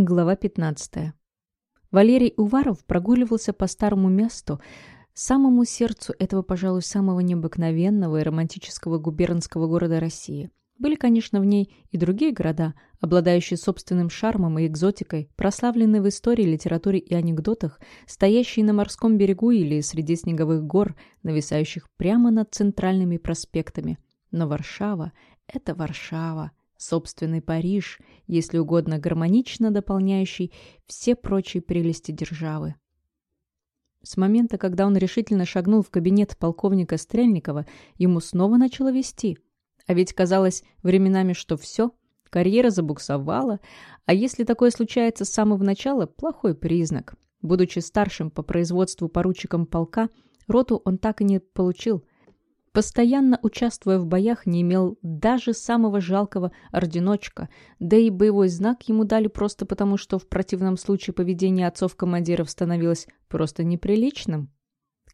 Глава 15. Валерий Уваров прогуливался по старому месту, самому сердцу этого, пожалуй, самого необыкновенного и романтического губернского города России. Были, конечно, в ней и другие города, обладающие собственным шармом и экзотикой, прославленные в истории, литературе и анекдотах, стоящие на морском берегу или среди снеговых гор, нависающих прямо над центральными проспектами. Но Варшава – это Варшава, собственный Париж, если угодно гармонично дополняющий все прочие прелести державы. С момента, когда он решительно шагнул в кабинет полковника Стрельникова, ему снова начало вести. А ведь казалось временами, что все, карьера забуксовала, а если такое случается с самого начала, плохой признак. Будучи старшим по производству поручиком полка, роту он так и не получил – Постоянно участвуя в боях, не имел даже самого жалкого орденочка, да и боевой знак ему дали просто потому, что в противном случае поведение отцов-командиров становилось просто неприличным.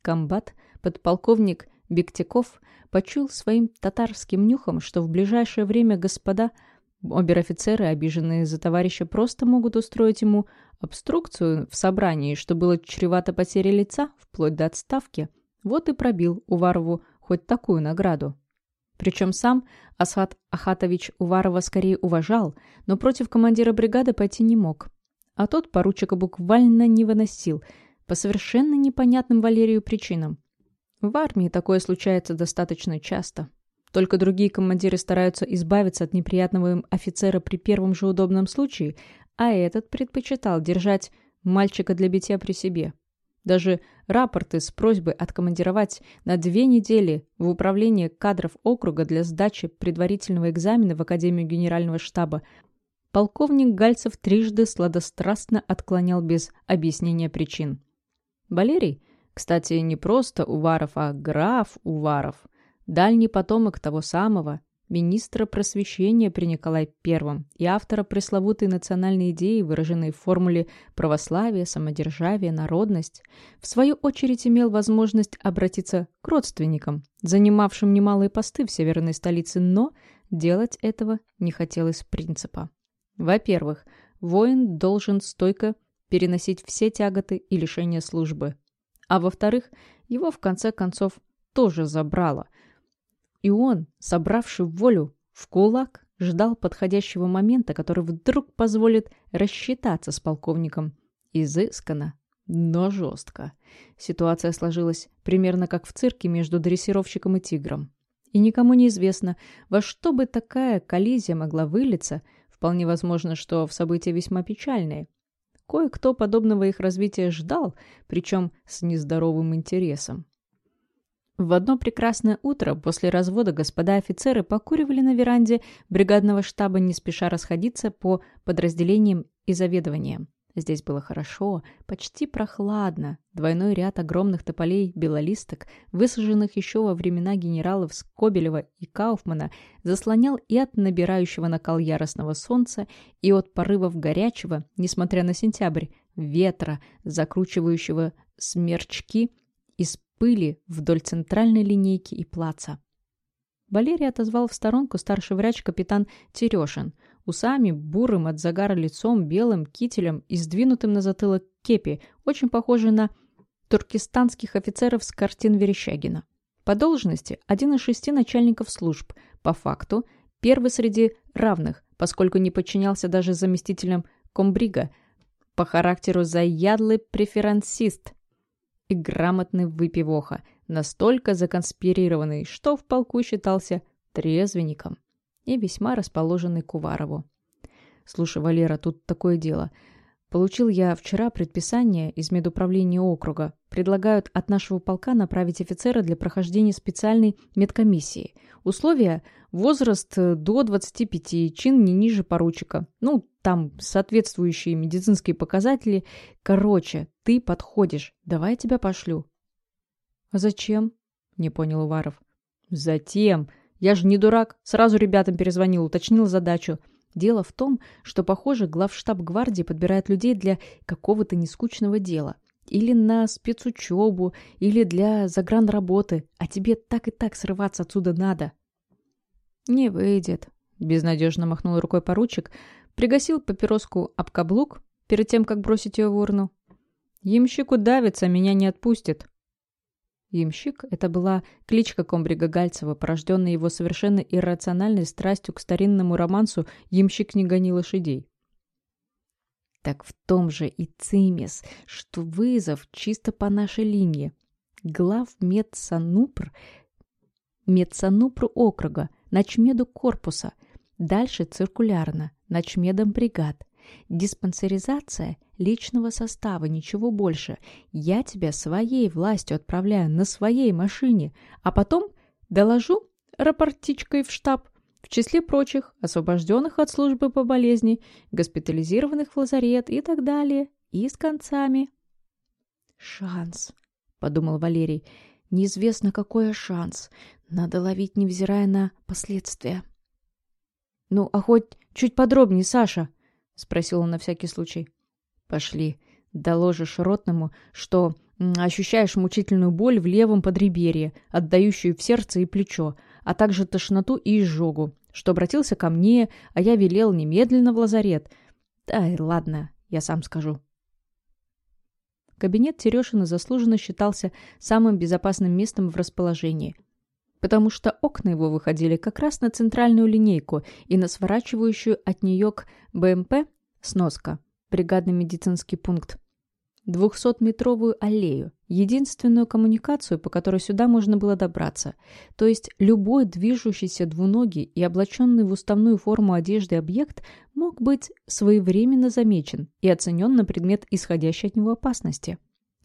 Комбат, подполковник Бектяков, почуял своим татарским нюхом, что в ближайшее время господа обер-офицеры, обиженные за товарища, просто могут устроить ему обструкцию в собрании, что было чревато потерей лица, вплоть до отставки. Вот и пробил Уварову хоть такую награду. Причем сам Асхат Ахатович Уварова скорее уважал, но против командира бригады пойти не мог. А тот поручика буквально не выносил, по совершенно непонятным Валерию причинам. В армии такое случается достаточно часто. Только другие командиры стараются избавиться от неприятного им офицера при первом же удобном случае, а этот предпочитал держать мальчика для битья при себе. Даже рапорты с просьбой откомандировать на две недели в управление кадров округа для сдачи предварительного экзамена в Академию Генерального штаба полковник Гальцев трижды сладострастно отклонял без объяснения причин. Валерий, кстати, не просто Уваров, а граф Уваров, дальний потомок того самого, министра просвещения при Николае I и автора пресловутой национальной идеи, выраженной в формуле «православие, самодержавие, народность», в свою очередь имел возможность обратиться к родственникам, занимавшим немалые посты в северной столице, но делать этого не хотелось принципа. Во-первых, воин должен стойко переносить все тяготы и лишения службы. А во-вторых, его в конце концов тоже забрало – и он, собравший волю в кулак, ждал подходящего момента, который вдруг позволит рассчитаться с полковником. Изысканно, но жестко. Ситуация сложилась примерно как в цирке между дрессировщиком и тигром. И никому не известно, во что бы такая коллизия могла вылиться, вполне возможно, что в события весьма печальные. Кое-кто подобного их развития ждал, причем с нездоровым интересом. В одно прекрасное утро после развода господа офицеры покуривали на веранде бригадного штаба, не спеша расходиться по подразделениям и заведованиям. Здесь было хорошо, почти прохладно. Двойной ряд огромных тополей белолисток, высаженных еще во времена генералов Скобелева и Кауфмана, заслонял и от набирающего накал яростного солнца, и от порывов горячего, несмотря на сентябрь, ветра, закручивающего смерчки из пыли вдоль центральной линейки и плаца. Валерий отозвал в сторонку старший врач капитан Терешин, усами, бурым от загара лицом, белым кителем и сдвинутым на затылок кепи, очень похожий на туркестанских офицеров с картин Верещагина. По должности один из шести начальников служб, по факту первый среди равных, поскольку не подчинялся даже заместителям комбрига, по характеру заядлый преферансист, и грамотный выпивоха, настолько законспирированный, что в полку считался трезвенником и весьма расположенный к Уварову. «Слушай, Валера, тут такое дело. Получил я вчера предписание из медуправления округа. Предлагают от нашего полка направить офицера для прохождения специальной медкомиссии. Условия – возраст до 25, чин не ниже поручика. Ну, там соответствующие медицинские показатели. Короче, ты подходишь. Давай я тебя пошлю. А зачем? Не понял Уваров. Затем. Я же не дурак. Сразу ребятам перезвонил, уточнил задачу. Дело в том, что, похоже, главштаб гвардии подбирает людей для какого-то нескучного дела. Или на спецучебу, или для загранработы. А тебе так и так срываться отсюда надо. Не выйдет. Безнадежно махнул рукой поручик, пригасил папироску об каблук перед тем, как бросить ее в урну. «Ямщик удавится, меня не отпустит». Ямщик — это была кличка комбрига Гальцева, порожденная его совершенно иррациональной страстью к старинному романсу «Ямщик не гони лошадей». Так в том же и цимес, что вызов чисто по нашей линии. Глав медсанупр, медсанупру округа, начмеду корпуса, дальше циркулярно, начмедом бригад. Диспансеризация личного состава, ничего больше. Я тебя своей властью отправляю на своей машине, а потом доложу рапортичкой в штаб. В числе прочих, освобожденных от службы по болезни, госпитализированных в лазарет и так далее. И с концами. «Шанс», — подумал Валерий. «Неизвестно, какой шанс. Надо ловить, невзирая на последствия». «Ну, а хоть чуть подробнее, Саша?» — спросил он на всякий случай. «Пошли. Доложишь ротному, что ощущаешь мучительную боль в левом подреберье, отдающую в сердце и плечо, а также тошноту и изжогу, что обратился ко мне, а я велел немедленно в лазарет. Да, ладно, я сам скажу». Кабинет Терешина заслуженно считался самым безопасным местом в расположении, потому что окна его выходили как раз на центральную линейку и на сворачивающую от нее к БМП сноска, бригадный медицинский пункт, двухсотметровую аллею, единственную коммуникацию, по которой сюда можно было добраться. То есть любой движущийся двуногий и облаченный в уставную форму одежды объект мог быть своевременно замечен и оценен на предмет исходящей от него опасности.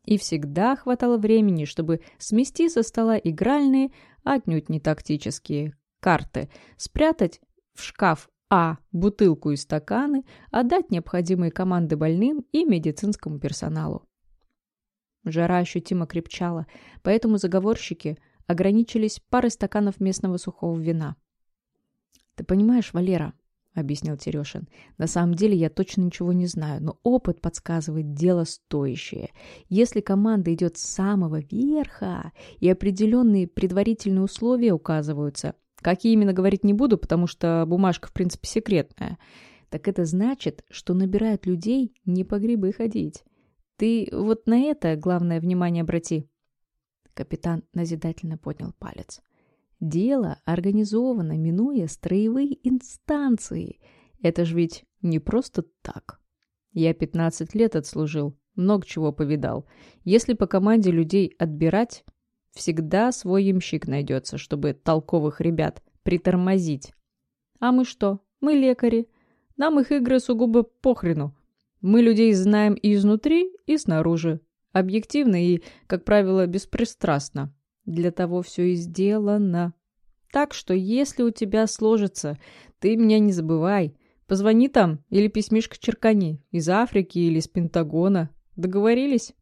И всегда хватало времени, чтобы смести со стола игральные, отнюдь не тактические, карты, спрятать в шкаф а. Бутылку и стаканы, отдать необходимые команды больным и медицинскому персоналу. Жара ощутимо крепчала, поэтому заговорщики ограничились парой стаканов местного сухого вина. «Ты понимаешь, Валера, — объяснил Терешин. «На самом деле я точно ничего не знаю, но опыт подсказывает дело стоящее. Если команда идет с самого верха и определенные предварительные условия указываются, какие именно говорить не буду, потому что бумажка в принципе секретная, так это значит, что набирают людей не по грибы ходить. Ты вот на это главное внимание обрати». Капитан назидательно поднял палец. Дело организовано, минуя строевые инстанции. Это ж ведь не просто так. Я 15 лет отслужил, много чего повидал. Если по команде людей отбирать, всегда свой ямщик найдется, чтобы толковых ребят притормозить. А мы что? Мы лекари. Нам их игры сугубо похрену. Мы людей знаем и изнутри, и снаружи. Объективно и, как правило, беспристрастно. Для того все и сделано. Так что, если у тебя сложится, ты меня не забывай. Позвони там или письмишко черкани. Из Африки или из Пентагона. Договорились?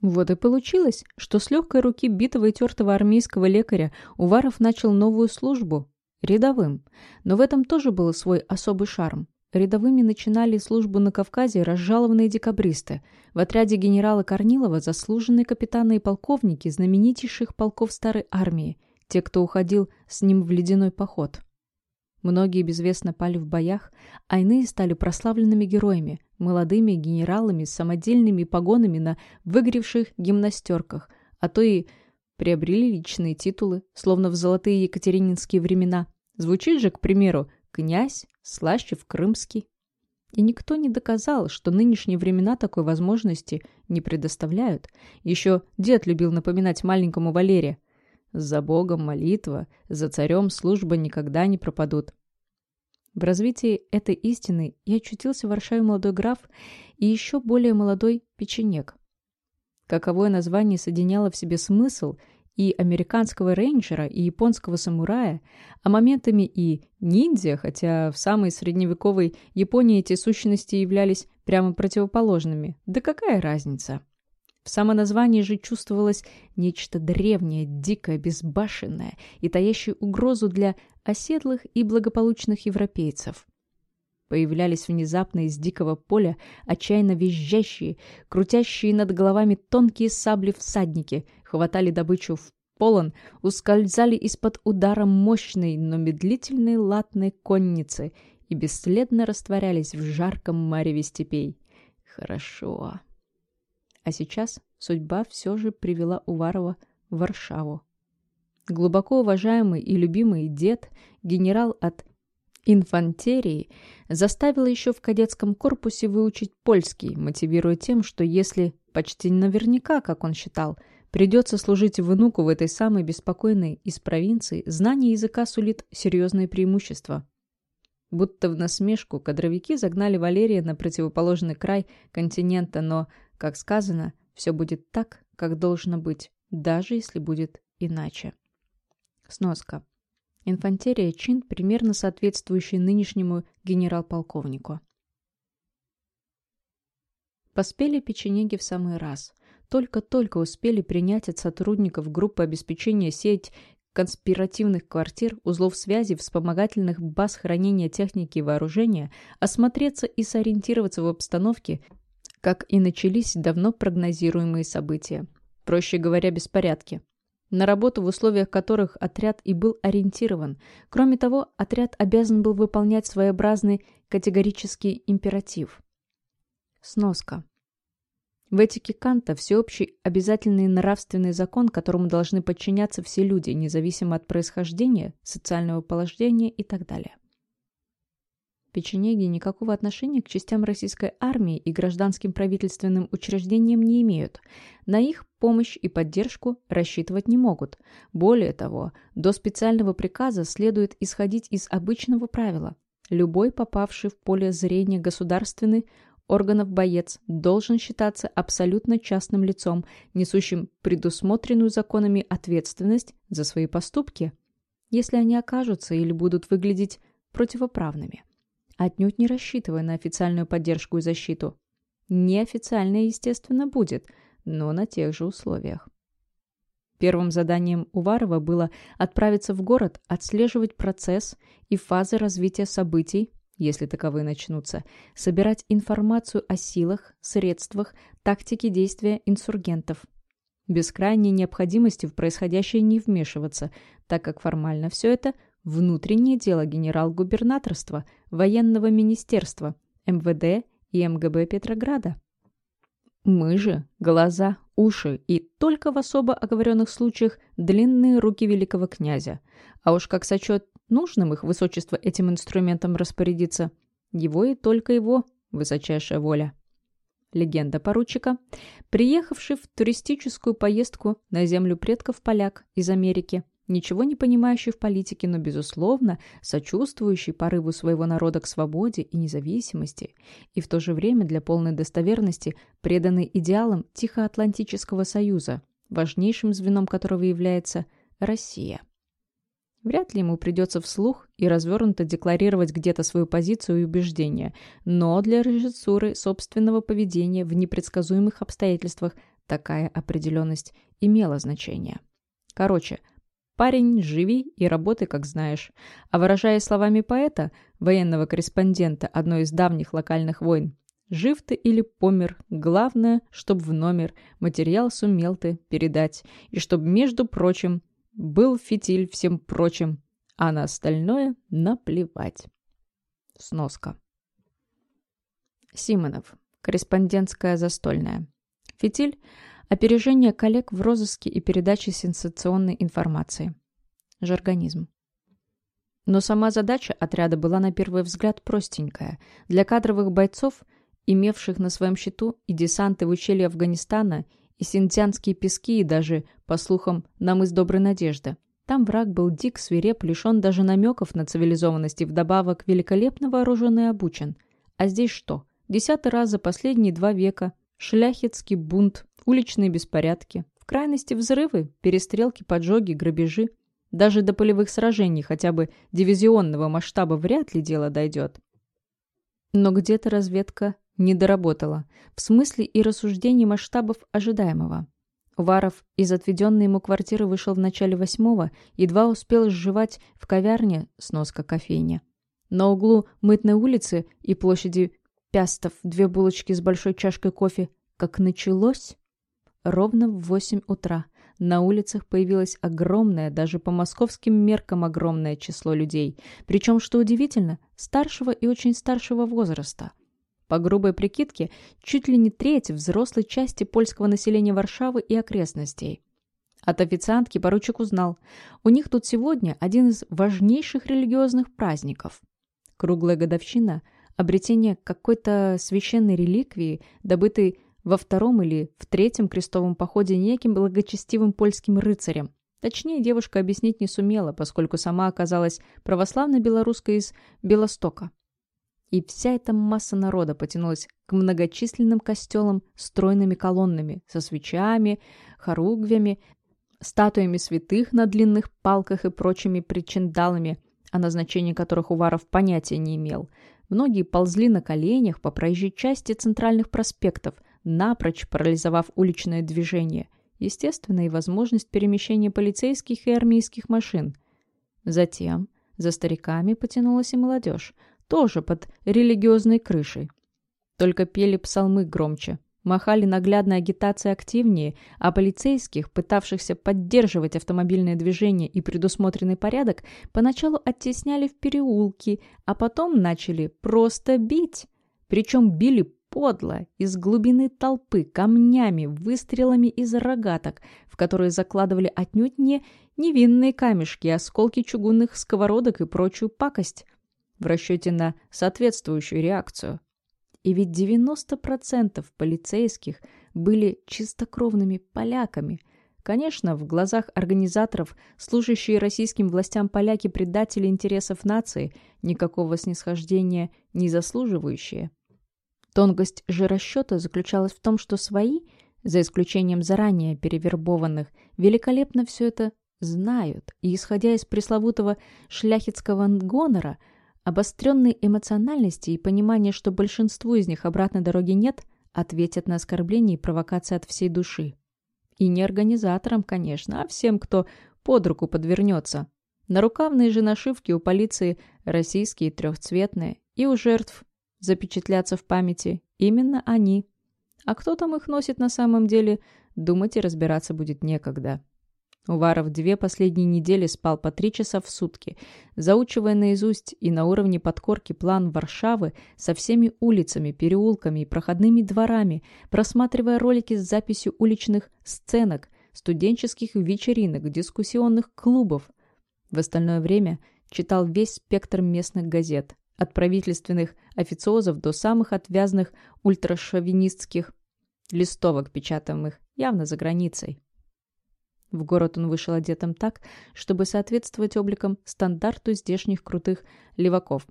Вот и получилось, что с легкой руки битого и тертого армейского лекаря Уваров начал новую службу. Рядовым. Но в этом тоже был свой особый шарм. Рядовыми начинали службу на Кавказе разжалованные декабристы. В отряде генерала Корнилова заслуженные капитаны и полковники знаменитейших полков старой армии, те, кто уходил с ним в ледяной поход. Многие безвестно пали в боях, а иные стали прославленными героями, молодыми генералами с самодельными погонами на выгоревших гимнастерках, а то и приобрели личные титулы, словно в золотые екатерининские времена. Звучит же, к примеру, князь Слащев-Крымский. И никто не доказал, что нынешние времена такой возможности не предоставляют. Еще дед любил напоминать маленькому Валере. За Богом молитва, за царем служба никогда не пропадут. В развитии этой истины я очутился в Варшаве молодой граф и еще более молодой печенек. Каковое название соединяло в себе смысл и американского рейнджера, и японского самурая, а моментами и ниндзя, хотя в самой средневековой Японии эти сущности являлись прямо противоположными. Да какая разница? В самоназвании же чувствовалось нечто древнее, дикое, безбашенное и таящее угрозу для оседлых и благополучных европейцев. Появлялись внезапно из дикого поля отчаянно визжащие, крутящие над головами тонкие сабли всадники, хватали добычу в полон, ускользали из-под удара мощной, но медлительной латной конницы и бесследно растворялись в жарком мареве степей. Хорошо. А сейчас судьба все же привела Уварова в Варшаву. Глубоко уважаемый и любимый дед, генерал от инфантерии, заставил еще в кадетском корпусе выучить польский, мотивируя тем, что если почти наверняка, как он считал, придется служить внуку в этой самой беспокойной из провинции, знание языка сулит серьезные преимущества. Будто в насмешку кадровики загнали Валерия на противоположный край континента, но, как сказано, все будет так, как должно быть, даже если будет иначе. Сноска. Инфантерия – чин, примерно соответствующий нынешнему генерал-полковнику. Поспели печенеги в самый раз. Только-только успели принять от сотрудников группы обеспечения сеть конспиративных квартир, узлов связи, вспомогательных баз хранения техники и вооружения, осмотреться и сориентироваться в обстановке, как и начались давно прогнозируемые события. Проще говоря, беспорядки на работу в условиях которых отряд и был ориентирован. Кроме того, отряд обязан был выполнять своеобразный категорический императив. Сноска. В этике Канта всеобщий обязательный нравственный закон, которому должны подчиняться все люди, независимо от происхождения, социального положения и так далее печенеги никакого отношения к частям российской армии и гражданским правительственным учреждениям не имеют. На их помощь и поддержку рассчитывать не могут. Более того, до специального приказа следует исходить из обычного правила. Любой попавший в поле зрения государственный органов боец должен считаться абсолютно частным лицом, несущим предусмотренную законами ответственность за свои поступки, если они окажутся или будут выглядеть противоправными отнюдь не рассчитывая на официальную поддержку и защиту. Неофициальная, естественно, будет, но на тех же условиях. Первым заданием Уварова было отправиться в город, отслеживать процесс и фазы развития событий, если таковые начнутся, собирать информацию о силах, средствах, тактике действия инсургентов. Без крайней необходимости в происходящее не вмешиваться, так как формально все это внутреннее дело генерал-губернаторства, военного министерства, МВД и МГБ Петрограда. Мы же – глаза, уши и только в особо оговоренных случаях длинные руки великого князя. А уж как сочет нужным их высочество этим инструментом распорядиться, его и только его высочайшая воля. Легенда поручика, приехавший в туристическую поездку на землю предков поляк из Америки – ничего не понимающий в политике, но, безусловно, сочувствующий порыву своего народа к свободе и независимости, и в то же время для полной достоверности преданный идеалам Тихоатлантического союза, важнейшим звеном которого является Россия. Вряд ли ему придется вслух и развернуто декларировать где-то свою позицию и убеждения, но для режиссуры собственного поведения в непредсказуемых обстоятельствах такая определенность имела значение. Короче – Парень, живи и работай, как знаешь. А выражая словами поэта, военного корреспондента одной из давних локальных войн, жив ты или помер, главное, чтоб в номер материал сумел ты передать, и чтоб, между прочим, был фитиль всем прочим, а на остальное наплевать. Сноска. Симонов. Корреспондентская застольная. Фитиль Опережение коллег в розыске и передаче сенсационной информации. Жаргонизм. Но сама задача отряда была на первый взгляд простенькая. Для кадровых бойцов, имевших на своем счету и десанты в ущелье Афганистана, и синтянские пески, и даже, по слухам, нам из Доброй Надежды. Там враг был дик, свиреп, лишен даже намеков на цивилизованность и вдобавок великолепно вооружен и обучен. А здесь что? Десятый раз за последние два века шляхетский бунт уличные беспорядки, в крайности взрывы, перестрелки, поджоги, грабежи. Даже до полевых сражений хотя бы дивизионного масштаба вряд ли дело дойдет. Но где-то разведка не доработала, в смысле и рассуждений масштабов ожидаемого. Уваров из отведенной ему квартиры вышел в начале восьмого, едва успел сживать в ковярне сноска кофейня. На углу Мытной улицы и площади Пястов две булочки с большой чашкой кофе, как началось, ровно в восемь утра. на улицах появилось огромное, даже по московским меркам огромное число людей, причем, что удивительно, старшего и очень старшего возраста. По грубой прикидке, чуть ли не треть взрослой части польского населения Варшавы и окрестностей. От официантки поручик узнал, у них тут сегодня один из важнейших религиозных праздников. Круглая годовщина обретения какой-то священной реликвии, добытой во втором или в третьем крестовом походе неким благочестивым польским рыцарем. Точнее, девушка объяснить не сумела, поскольку сама оказалась православной белорусской из Белостока. И вся эта масса народа потянулась к многочисленным костелам стройными колоннами, со свечами, хоругвями, статуями святых на длинных палках и прочими причиндалами, о назначении которых Уваров понятия не имел. Многие ползли на коленях по проезжей части центральных проспектов, напрочь парализовав уличное движение, естественно, и возможность перемещения полицейских и армейских машин. Затем за стариками потянулась и молодежь, тоже под религиозной крышей. Только пели псалмы громче, махали наглядной агитацией активнее, а полицейских, пытавшихся поддерживать автомобильное движение и предусмотренный порядок, поначалу оттесняли в переулки, а потом начали просто бить. Причем били подло, из глубины толпы, камнями, выстрелами из рогаток, в которые закладывали отнюдь не невинные камешки, осколки чугунных сковородок и прочую пакость, в расчете на соответствующую реакцию. И ведь 90% полицейских были чистокровными поляками. Конечно, в глазах организаторов, служащие российским властям поляки-предатели интересов нации, никакого снисхождения не заслуживающие. Тонкость же расчета заключалась в том, что свои, за исключением заранее перевербованных, великолепно все это знают, и, исходя из пресловутого шляхетского гонора, обостренной эмоциональности и понимания, что большинству из них обратной дороги нет, ответят на оскорбления и провокации от всей души. И не организаторам, конечно, а всем, кто под руку подвернется. Нарукавные же нашивки у полиции российские трехцветные, и у жертв запечатлятся в памяти именно они. А кто там их носит на самом деле, думать и разбираться будет некогда. Уваров две последние недели спал по три часа в сутки, заучивая наизусть и на уровне подкорки план Варшавы со всеми улицами, переулками и проходными дворами, просматривая ролики с записью уличных сценок, студенческих вечеринок, дискуссионных клубов. В остальное время читал весь спектр местных газет, от правительственных официозов до самых отвязных ультрашовинистских листовок, печатаемых явно за границей. В город он вышел одетым так, чтобы соответствовать обликам стандарту здешних крутых леваков.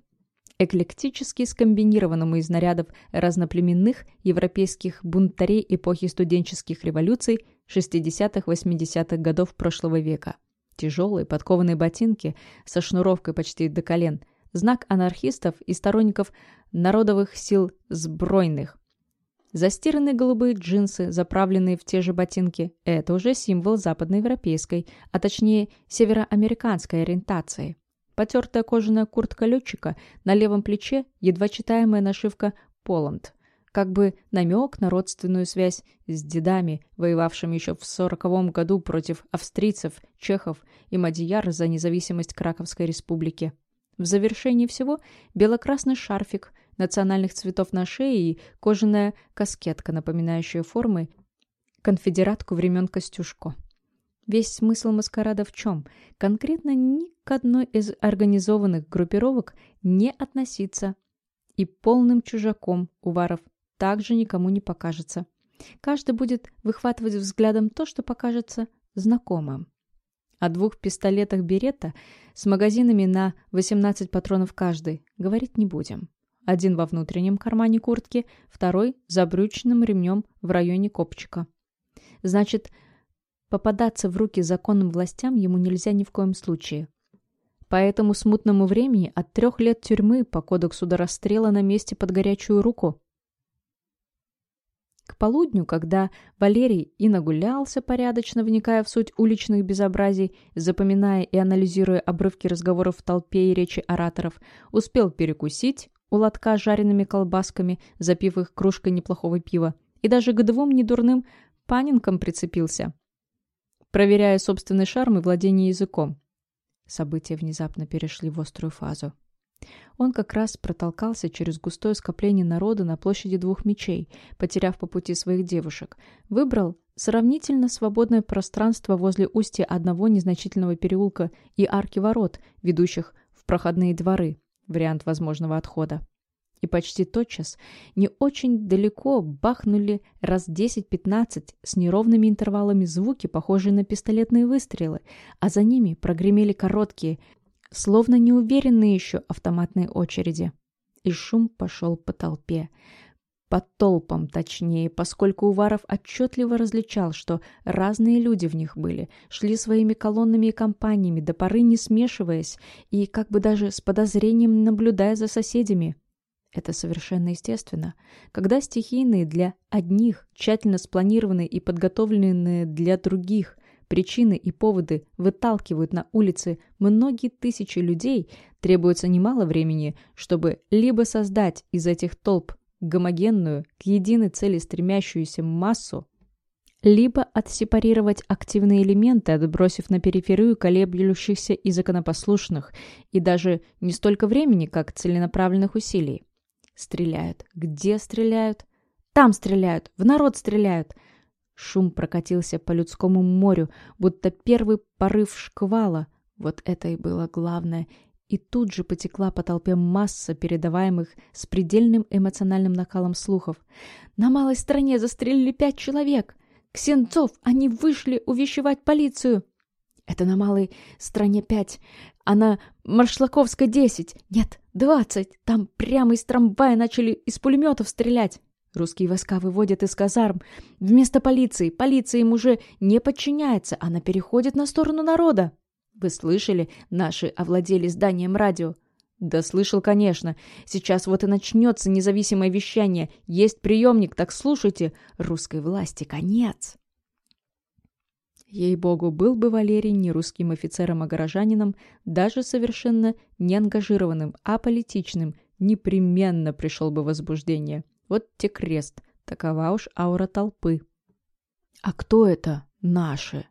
Эклектически скомбинированному из нарядов разноплеменных европейских бунтарей эпохи студенческих революций 60-80-х годов прошлого века. Тяжелые подкованные ботинки со шнуровкой почти до колен – знак анархистов и сторонников народовых сил сбройных. Застиранные голубые джинсы, заправленные в те же ботинки – это уже символ западноевропейской, а точнее североамериканской ориентации. Потертая кожаная куртка летчика, на левом плече едва читаемая нашивка «Поланд», как бы намек на родственную связь с дедами, воевавшими еще в сороковом году против австрийцев, чехов и мадьяр за независимость Краковской республики. В завершении всего бело-красный шарфик национальных цветов на шее и кожаная каскетка, напоминающая формы конфедератку времен Костюшко. Весь смысл маскарада в чем? Конкретно ни к одной из организованных группировок не относиться. И полным чужаком Уваров также никому не покажется. Каждый будет выхватывать взглядом то, что покажется знакомым. О двух пистолетах Беретта с магазинами на 18 патронов каждый говорить не будем. Один во внутреннем кармане куртки, второй за брючным ремнем в районе копчика. Значит, попадаться в руки законным властям ему нельзя ни в коем случае. По этому смутному времени от трех лет тюрьмы по кодексу до расстрела на месте под горячую руку. К полудню, когда Валерий и нагулялся порядочно, вникая в суть уличных безобразий, запоминая и анализируя обрывки разговоров в толпе и речи ораторов, успел перекусить у лотка жареными колбасками, запив их кружкой неплохого пива, и даже к двум недурным панинкам прицепился. проверяя собственный шарм и владение языком. События внезапно перешли в острую фазу. Он как раз протолкался через густое скопление народа на площади двух мечей, потеряв по пути своих девушек. Выбрал сравнительно свободное пространство возле устья одного незначительного переулка и арки ворот, ведущих в проходные дворы, вариант возможного отхода. И почти тотчас, не очень далеко, бахнули раз 10-15 с неровными интервалами звуки, похожие на пистолетные выстрелы, а за ними прогремели короткие, словно неуверенные еще автоматные очереди. И шум пошел по толпе. По толпам, точнее, поскольку Уваров отчетливо различал, что разные люди в них были, шли своими колоннами и компаниями, до поры не смешиваясь и как бы даже с подозрением наблюдая за соседями. Это совершенно естественно. Когда стихийные для одних, тщательно спланированные и подготовленные для других причины и поводы выталкивают на улицы многие тысячи людей, требуется немало времени, чтобы либо создать из этих толп гомогенную, к единой цели стремящуюся массу, либо отсепарировать активные элементы, отбросив на периферию колеблющихся и законопослушных, и даже не столько времени, как целенаправленных усилий. Стреляют. Где стреляют? Там стреляют. В народ стреляют. Шум прокатился по людскому морю, будто первый порыв шквала. Вот это и было главное. И тут же потекла по толпе масса передаваемых с предельным эмоциональным накалом слухов. «На малой стране застрелили пять человек! Ксенцов, они вышли увещевать полицию!» «Это на малой стране пять, а на Маршлаковской десять! Нет, двадцать! Там прямо из трамвая начали из пулеметов стрелять!» Русские войска выводят из казарм. Вместо полиции. Полиция им уже не подчиняется. Она переходит на сторону народа. Вы слышали? Наши овладели зданием радио. Да слышал, конечно. Сейчас вот и начнется независимое вещание. Есть приемник, так слушайте. Русской власти конец. Ей-богу, был бы Валерий не русским офицером, а горожанином, даже совершенно не ангажированным, а политичным, непременно пришел бы возбуждение. Вот те крест. Такова уж аура толпы. А кто это наши?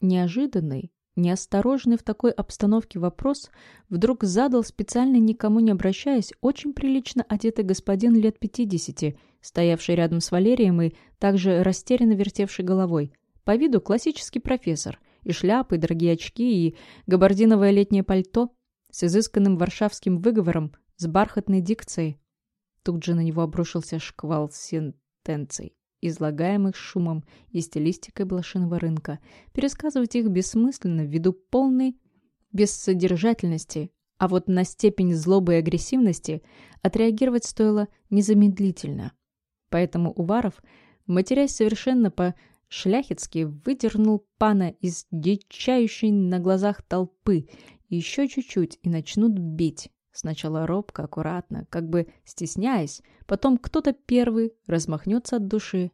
Неожиданный, неосторожный в такой обстановке вопрос вдруг задал специально никому не обращаясь очень прилично одетый господин лет пятидесяти, стоявший рядом с Валерием и также растерянно вертевший головой. По виду классический профессор. И шляпы, и дорогие очки, и габардиновое летнее пальто с изысканным варшавским выговором, с бархатной дикцией. Тут же на него обрушился шквал сентенций, излагаемых шумом и стилистикой блошиного рынка. Пересказывать их бессмысленно ввиду полной бессодержательности, а вот на степень злобы и агрессивности отреагировать стоило незамедлительно. Поэтому Уваров, матерясь совершенно по-шляхетски, выдернул пана из дичающей на глазах толпы. Еще чуть-чуть и начнут бить. Сначала робко, аккуратно, как бы стесняясь, потом кто-то первый размахнется от души.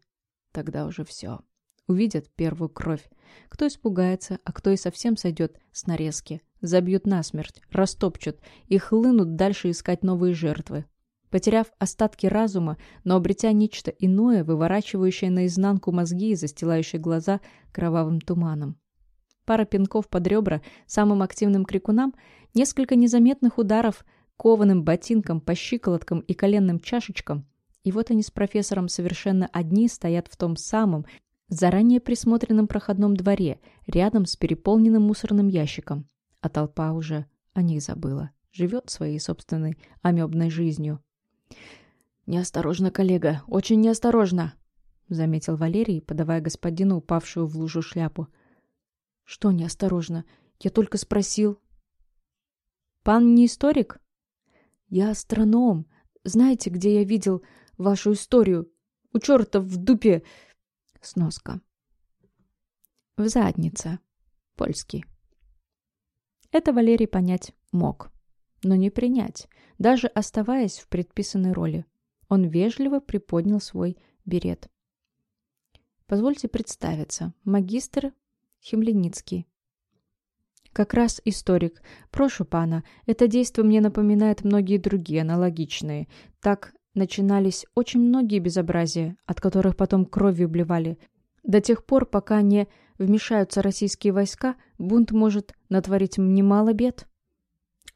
Тогда уже все. Увидят первую кровь. Кто испугается, а кто и совсем сойдет с нарезки. Забьют насмерть, растопчут и хлынут дальше искать новые жертвы. Потеряв остатки разума, но обретя нечто иное, выворачивающее наизнанку мозги и застилающее глаза кровавым туманом. Пара пинков под ребра самым активным крикунам, несколько незаметных ударов кованым ботинком по щиколоткам и коленным чашечкам, и вот они с профессором совершенно одни стоят в том самом, заранее присмотренном проходном дворе, рядом с переполненным мусорным ящиком. А толпа уже о них забыла, живет своей собственной амебной жизнью. «Неосторожно, коллега, очень неосторожно!» — заметил Валерий, подавая господину упавшую в лужу шляпу. «Что неосторожно? Я только спросил». «Пан не историк?» «Я астроном. Знаете, где я видел вашу историю? У черта в дупе...» Сноска. «В заднице. Польский». Это Валерий понять мог, но не принять, даже оставаясь в предписанной роли. Он вежливо приподнял свой берет. «Позвольте представиться. Магистр Хемленицкий. Как раз историк. Прошу пана, это действие мне напоминает многие другие, аналогичные. Так начинались очень многие безобразия, от которых потом кровью блевали. До тех пор, пока не вмешаются российские войска, бунт может натворить немало бед.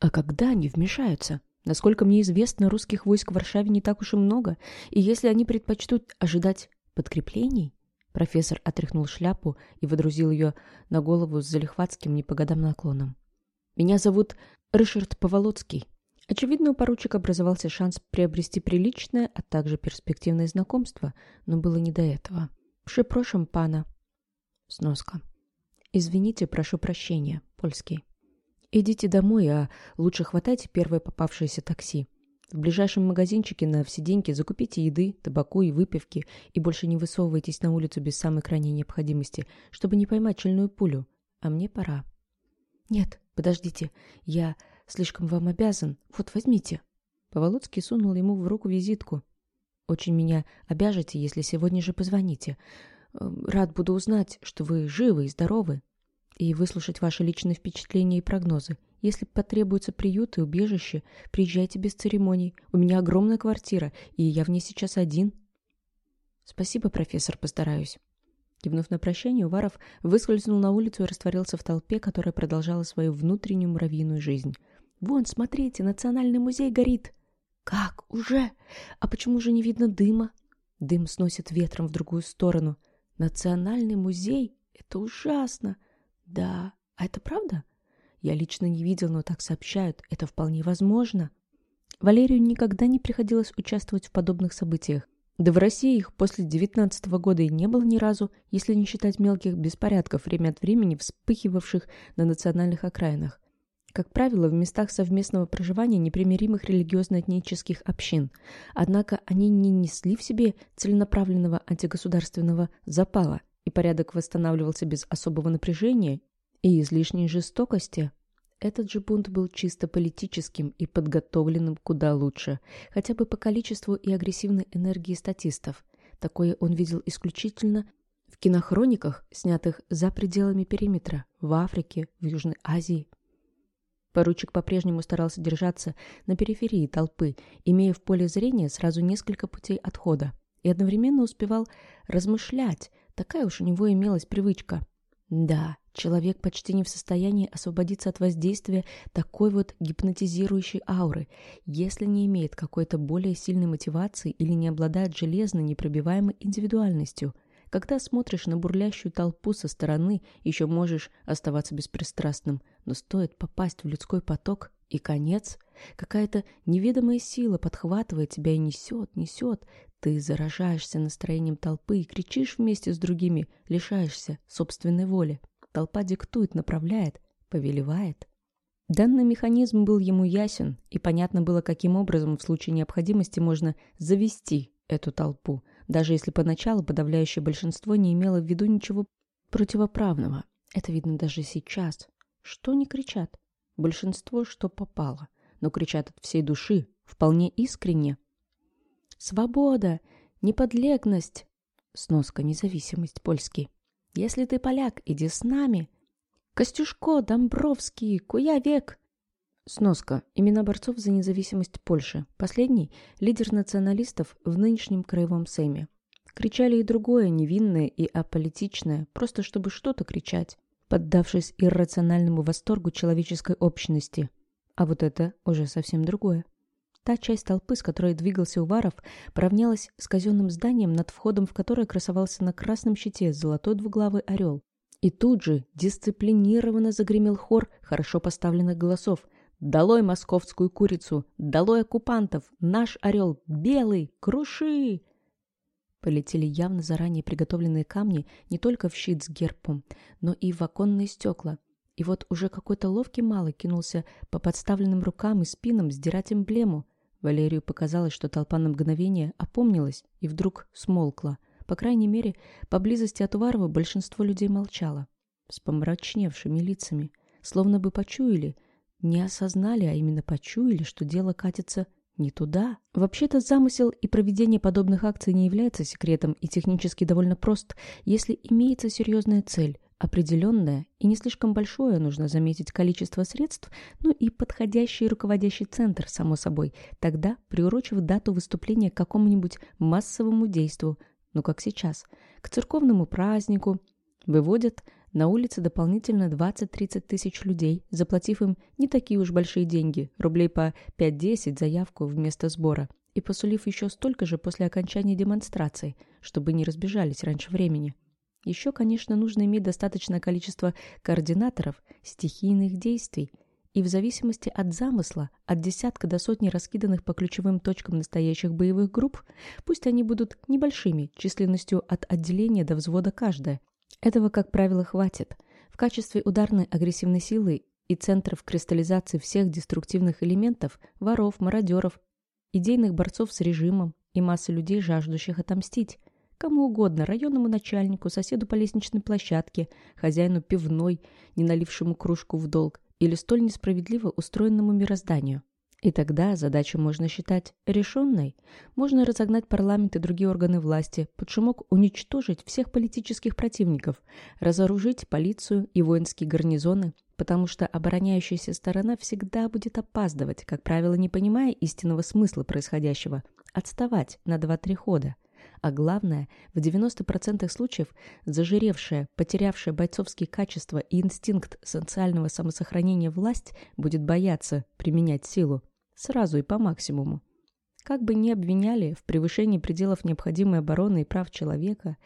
А когда они вмешаются? Насколько мне известно, русских войск в Варшаве не так уж и много, и если они предпочтут ожидать подкреплений... Профессор отряхнул шляпу и водрузил ее на голову с залихватским не по годам наклоном. «Меня зовут Ришард Поволоцкий. Очевидно, у поручика образовался шанс приобрести приличное, а также перспективное знакомство, но было не до этого. «Прzeproszam пана». Сноска. «Извините, прошу прощения, польский». «Идите домой, а лучше хватайте первое попавшееся такси. В ближайшем магазинчике на все деньги закупите еды, табаку и выпивки и больше не высовывайтесь на улицу без самой крайней необходимости, чтобы не поймать чельную пулю. А мне пора». «Нет, подождите, я слишком вам обязан. Вот возьмите». Поволоцкий сунул ему в руку визитку. Очень меня обяжете, если сегодня же позвоните. Эм, рад буду узнать, что вы живы и здоровы, и выслушать ваши личные впечатления и прогнозы. Если потребуется приют и убежище, приезжайте без церемоний. У меня огромная квартира, и я в ней сейчас один. Спасибо, профессор, постараюсь. Кивнув на прощание, Уваров выскользнул на улицу и растворился в толпе, которая продолжала свою внутреннюю муравьиную жизнь. «Вон, смотрите, национальный музей горит!» «Как? Уже? А почему же не видно дыма?» Дым сносит ветром в другую сторону. «Национальный музей? Это ужасно!» «Да. А это правда?» «Я лично не видел, но так сообщают. Это вполне возможно». Валерию никогда не приходилось участвовать в подобных событиях. Да в России их после девятнадцатого года и не было ни разу, если не считать мелких беспорядков, время от времени вспыхивавших на национальных окраинах как правило, в местах совместного проживания непримиримых религиозно-этнических общин. Однако они не несли в себе целенаправленного антигосударственного запала, и порядок восстанавливался без особого напряжения и излишней жестокости. Этот же бунт был чисто политическим и подготовленным куда лучше, хотя бы по количеству и агрессивной энергии статистов. Такое он видел исключительно в кинохрониках, снятых за пределами периметра, в Африке, в Южной Азии Поручик по-прежнему старался держаться на периферии толпы, имея в поле зрения сразу несколько путей отхода, и одновременно успевал размышлять, такая уж у него имелась привычка. Да, человек почти не в состоянии освободиться от воздействия такой вот гипнотизирующей ауры, если не имеет какой-то более сильной мотивации или не обладает железной непробиваемой индивидуальностью – когда смотришь на бурлящую толпу со стороны, еще можешь оставаться беспристрастным, но стоит попасть в людской поток, и конец. Какая-то неведомая сила подхватывает тебя и несет, несет. Ты заражаешься настроением толпы и кричишь вместе с другими, лишаешься собственной воли. Толпа диктует, направляет, повелевает. Данный механизм был ему ясен, и понятно было, каким образом в случае необходимости можно завести эту толпу – даже если поначалу подавляющее большинство не имело в виду ничего противоправного. Это видно даже сейчас. Что не кричат? Большинство, что попало, но кричат от всей души, вполне искренне. «Свобода! Неподлегность!» Сноска «Независимость» польский. «Если ты поляк, иди с нами!» «Костюшко, Домбровский, Куявек!» Сноска. Имена борцов за независимость Польши. Последний – лидер националистов в нынешнем краевом сейме. Кричали и другое, невинное и аполитичное, просто чтобы что-то кричать, поддавшись иррациональному восторгу человеческой общности. А вот это уже совсем другое. Та часть толпы, с которой двигался Уваров, поравнялась с казенным зданием, над входом в которое красовался на красном щите золотой двуглавый орел. И тут же дисциплинированно загремел хор хорошо поставленных голосов – Долой московскую курицу! Долой оккупантов! Наш орел белый! Круши!» Полетели явно заранее приготовленные камни не только в щит с гербом, но и в оконные стекла. И вот уже какой-то ловкий малый кинулся по подставленным рукам и спинам сдирать эмблему. Валерию показалось, что толпа на мгновение опомнилась и вдруг смолкла. По крайней мере, поблизости от Уварова большинство людей молчало, с помрачневшими лицами, словно бы почуяли — не осознали, а именно почуяли, что дело катится не туда. Вообще-то замысел и проведение подобных акций не является секретом и технически довольно прост, если имеется серьезная цель, определенное и не слишком большое, нужно заметить количество средств, ну и подходящий руководящий центр, само собой, тогда, приурочив дату выступления к какому-нибудь массовому действу, ну как сейчас, к церковному празднику, выводят на улице дополнительно 20-30 тысяч людей, заплатив им не такие уж большие деньги, рублей по 5-10 заявку вместо сбора, и посулив еще столько же после окончания демонстраций, чтобы не разбежались раньше времени. Еще, конечно, нужно иметь достаточное количество координаторов, стихийных действий, и в зависимости от замысла, от десятка до сотни раскиданных по ключевым точкам настоящих боевых групп, пусть они будут небольшими, численностью от отделения до взвода каждая, этого, как правило, хватит. В качестве ударной агрессивной силы и центров кристаллизации всех деструктивных элементов, воров, мародеров, идейных борцов с режимом и массы людей, жаждущих отомстить. Кому угодно, районному начальнику, соседу по лестничной площадке, хозяину пивной, не налившему кружку в долг, или столь несправедливо устроенному мирозданию. И тогда задачу можно считать решенной. Можно разогнать парламент и другие органы власти, под шумок уничтожить всех политических противников, разоружить полицию и воинские гарнизоны, потому что обороняющаяся сторона всегда будет опаздывать, как правило, не понимая истинного смысла происходящего, отставать на 2-3 хода. А главное, в 90% случаев зажиревшая, потерявшая бойцовские качества и инстинкт социального самосохранения власть будет бояться применять силу, Сразу и по максимуму. Как бы ни обвиняли в превышении пределов необходимой обороны и прав человека,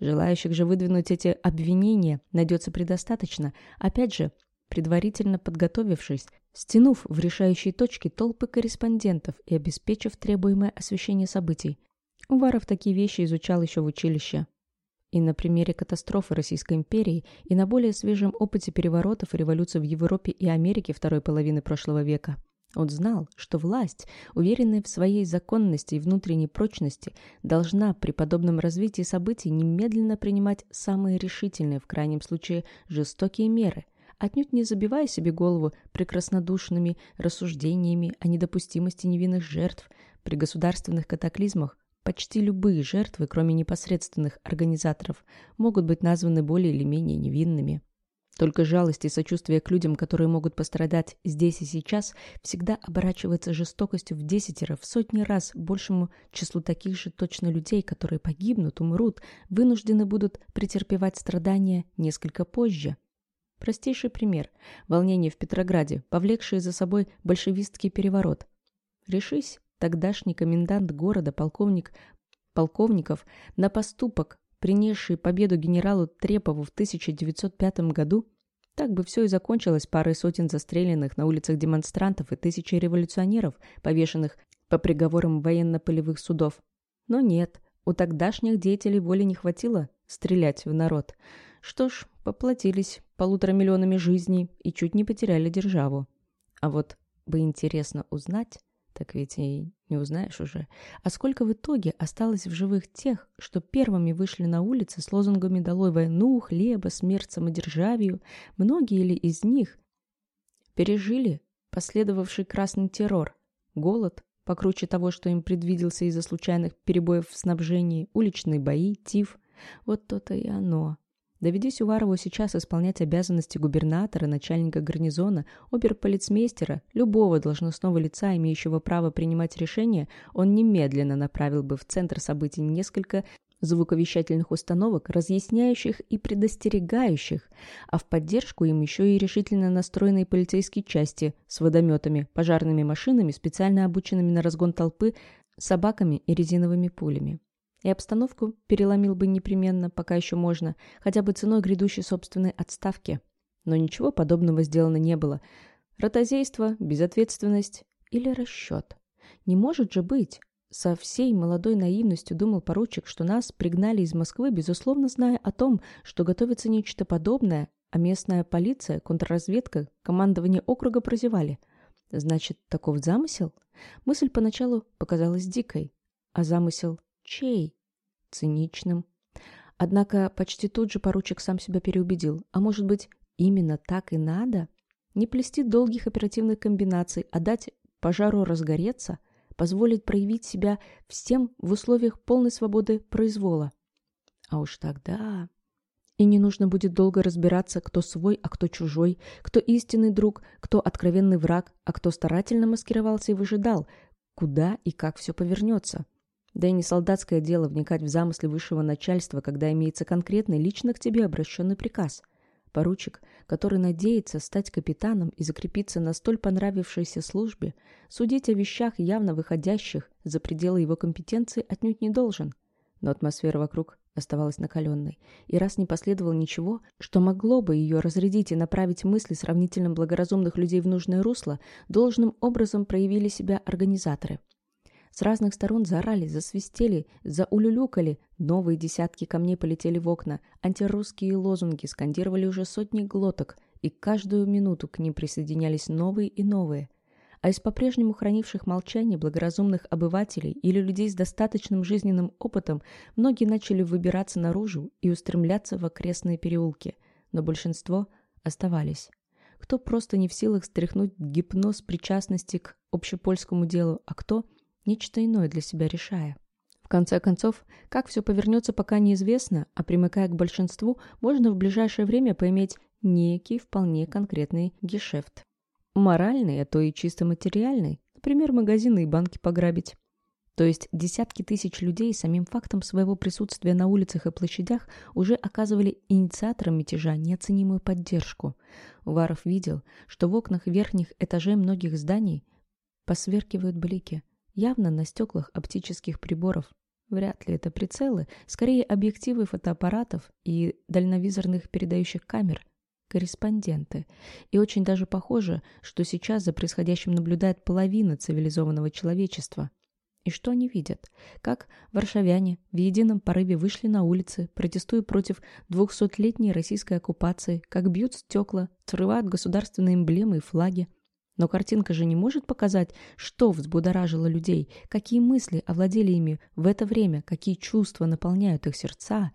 желающих же выдвинуть эти обвинения найдется предостаточно, опять же, предварительно подготовившись, стянув в решающие точки толпы корреспондентов и обеспечив требуемое освещение событий. Уваров такие вещи изучал еще в училище. И на примере катастрофы Российской империи, и на более свежем опыте переворотов и революций в Европе и Америке второй половины прошлого века – он знал, что власть, уверенная в своей законности и внутренней прочности, должна при подобном развитии событий немедленно принимать самые решительные, в крайнем случае, жестокие меры, отнюдь не забивая себе голову прекраснодушными рассуждениями о недопустимости невинных жертв при государственных катаклизмах. Почти любые жертвы, кроме непосредственных организаторов, могут быть названы более или менее невинными. Только жалость и сочувствие к людям, которые могут пострадать здесь и сейчас, всегда оборачивается жестокостью в десятеро, в сотни раз большему числу таких же точно людей, которые погибнут, умрут, вынуждены будут претерпевать страдания несколько позже. Простейший пример – волнение в Петрограде, повлекшее за собой большевистский переворот. Решись, тогдашний комендант города, полковник полковников, на поступок, принесший победу генералу Трепову в 1905 году, так бы все и закончилось парой сотен застреленных на улицах демонстрантов и тысячей революционеров, повешенных по приговорам военно-полевых судов. Но нет, у тогдашних деятелей воли не хватило стрелять в народ. Что ж, поплатились полутора миллионами жизней и чуть не потеряли державу. А вот бы интересно узнать, так ведь и не узнаешь уже. А сколько в итоге осталось в живых тех, что первыми вышли на улицы с лозунгами «Долой войну», «Хлеба», «Смерть самодержавию»? Многие ли из них пережили последовавший красный террор, голод, покруче того, что им предвиделся из-за случайных перебоев в снабжении, уличные бои, тиф? Вот то-то и оно. Доведись Уварову сейчас исполнять обязанности губернатора, начальника гарнизона, оберполицмейстера, любого должностного лица, имеющего право принимать решения, он немедленно направил бы в центр событий несколько звуковещательных установок, разъясняющих и предостерегающих, а в поддержку им еще и решительно настроенные полицейские части с водометами, пожарными машинами, специально обученными на разгон толпы, собаками и резиновыми пулями. И обстановку переломил бы непременно, пока еще можно, хотя бы ценой грядущей собственной отставки. Но ничего подобного сделано не было. Ротозейство, безответственность или расчет. Не может же быть. Со всей молодой наивностью думал поручик, что нас пригнали из Москвы, безусловно зная о том, что готовится нечто подобное, а местная полиция, контрразведка, командование округа прозевали. Значит, таков замысел? Мысль поначалу показалась дикой, а замысел Чей? Циничным. Однако почти тут же поручик сам себя переубедил. А может быть, именно так и надо? Не плести долгих оперативных комбинаций, а дать пожару разгореться, позволить проявить себя всем в условиях полной свободы произвола. А уж тогда... И не нужно будет долго разбираться, кто свой, а кто чужой, кто истинный друг, кто откровенный враг, а кто старательно маскировался и выжидал, куда и как все повернется. Да и не солдатское дело вникать в замыслы высшего начальства, когда имеется конкретный лично к тебе обращенный приказ. Поручик, который надеется стать капитаном и закрепиться на столь понравившейся службе, судить о вещах, явно выходящих за пределы его компетенции, отнюдь не должен. Но атмосфера вокруг оставалась накаленной, и раз не последовало ничего, что могло бы ее разрядить и направить мысли сравнительно благоразумных людей в нужное русло, должным образом проявили себя организаторы – с разных сторон заорали, засвистели, заулюлюкали. Новые десятки камней полетели в окна. Антирусские лозунги скандировали уже сотни глоток, и каждую минуту к ним присоединялись новые и новые. А из по-прежнему хранивших молчание благоразумных обывателей или людей с достаточным жизненным опытом многие начали выбираться наружу и устремляться в окрестные переулки, но большинство оставались кто просто не в силах стряхнуть гипноз причастности к общепольскому делу, а кто – нечто иное для себя решая. В конце концов, как все повернется, пока неизвестно, а примыкая к большинству, можно в ближайшее время поиметь некий вполне конкретный гешефт. Моральный, а то и чисто материальный, например, магазины и банки пограбить. То есть десятки тысяч людей самим фактом своего присутствия на улицах и площадях уже оказывали инициаторам мятежа неоценимую поддержку. Уваров видел, что в окнах верхних этажей многих зданий посверкивают блики, явно на стеклах оптических приборов. Вряд ли это прицелы, скорее объективы фотоаппаратов и дальновизорных передающих камер, корреспонденты. И очень даже похоже, что сейчас за происходящим наблюдает половина цивилизованного человечества. И что они видят? Как варшавяне в едином порыве вышли на улицы, протестуя против двухсотлетней российской оккупации, как бьют стекла, срывают государственные эмблемы и флаги, но картинка же не может показать, что взбудоражило людей, какие мысли овладели ими в это время, какие чувства наполняют их сердца.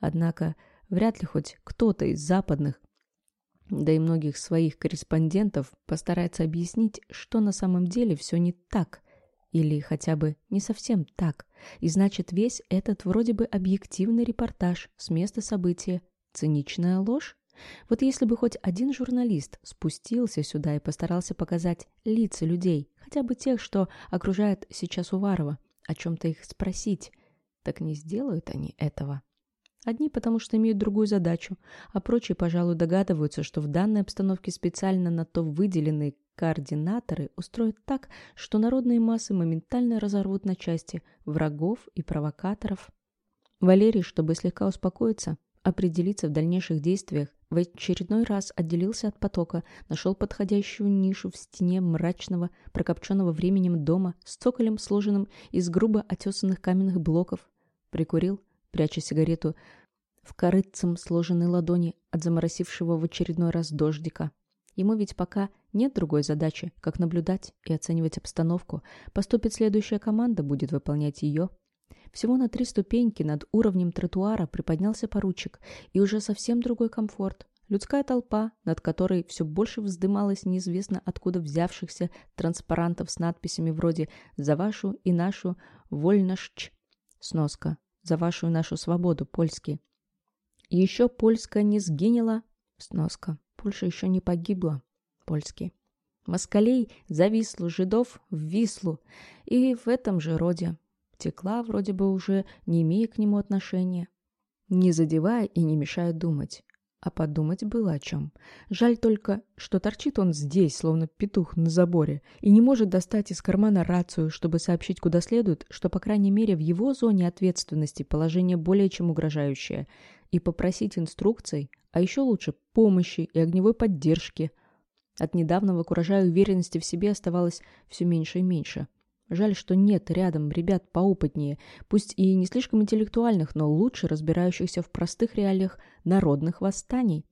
Однако вряд ли хоть кто-то из западных, да и многих своих корреспондентов постарается объяснить, что на самом деле все не так, или хотя бы не совсем так, и значит весь этот вроде бы объективный репортаж с места события – циничная ложь? Вот если бы хоть один журналист спустился сюда и постарался показать лица людей, хотя бы тех, что окружают сейчас Уварова, о чем-то их спросить, так не сделают они этого. Одни потому, что имеют другую задачу, а прочие, пожалуй, догадываются, что в данной обстановке специально на то выделенные координаторы устроят так, что народные массы моментально разорвут на части врагов и провокаторов. Валерий, чтобы слегка успокоиться, определиться в дальнейших действиях, в очередной раз отделился от потока, нашел подходящую нишу в стене мрачного, прокопченного временем дома с цоколем, сложенным из грубо отесанных каменных блоков. Прикурил, пряча сигарету в корыцем сложенной ладони от заморосившего в очередной раз дождика. Ему ведь пока нет другой задачи, как наблюдать и оценивать обстановку. Поступит следующая команда, будет выполнять ее. Всего на три ступеньки над уровнем тротуара приподнялся поручик, и уже совсем другой комфорт. Людская толпа, над которой все больше вздымалось неизвестно откуда взявшихся транспарантов с надписями вроде «За вашу и нашу вольношч» сноска «За вашу и нашу свободу, польский». Еще Польска не сгинела сноска. Польша еще не погибла, польский. Москалей за Вислу, жидов в Вислу. И в этом же роде Текла вроде бы уже, не имея к нему отношения. Не задевая и не мешая думать. А подумать было о чем. Жаль только, что торчит он здесь, словно петух на заборе, и не может достать из кармана рацию, чтобы сообщить куда следует, что, по крайней мере, в его зоне ответственности положение более чем угрожающее, и попросить инструкций, а еще лучше помощи и огневой поддержки. От недавнего куража и уверенности в себе оставалось все меньше и меньше. Жаль, что нет рядом ребят поопытнее, пусть и не слишком интеллектуальных, но лучше разбирающихся в простых реалиях народных восстаний.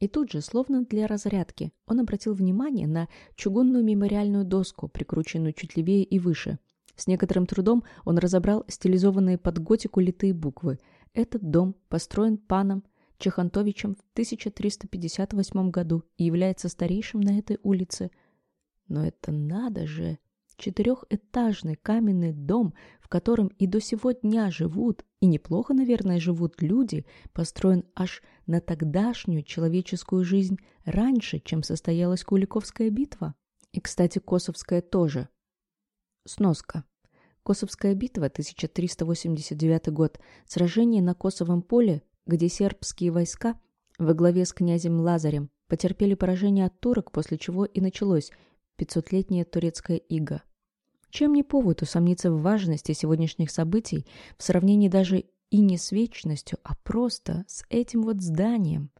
И тут же, словно для разрядки, он обратил внимание на чугунную мемориальную доску, прикрученную чуть левее и выше. С некоторым трудом он разобрал стилизованные под готику литые буквы. Этот дом построен паном Чехантовичем в 1358 году и является старейшим на этой улице. Но это надо же! Четырехэтажный каменный дом, в котором и до сего дня живут, и неплохо, наверное, живут люди, построен аж на тогдашнюю человеческую жизнь раньше, чем состоялась Куликовская битва. И, кстати, Косовская тоже. Сноска. Косовская битва, 1389 год, сражение на Косовом поле, где сербские войска во главе с князем Лазарем потерпели поражение от турок, после чего и началось 500-летняя турецкая ига. Чем не повод усомниться в важности сегодняшних событий в сравнении даже и не с вечностью, а просто с этим вот зданием?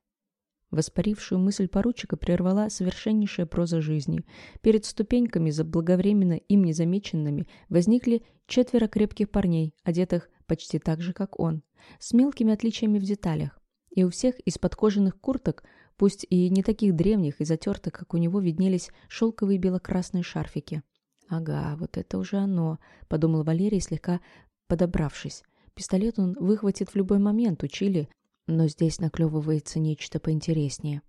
Воспарившую мысль поручика прервала совершеннейшая проза жизни. Перед ступеньками, заблаговременно им незамеченными, возникли четверо крепких парней, одетых почти так же, как он, с мелкими отличиями в деталях. И у всех из-под кожаных курток, пусть и не таких древних и затертых, как у него, виднелись шелковые белокрасные шарфики. «Ага, вот это уже оно», — подумал Валерий, слегка подобравшись. «Пистолет он выхватит в любой момент, учили, но здесь наклевывается нечто поинтереснее».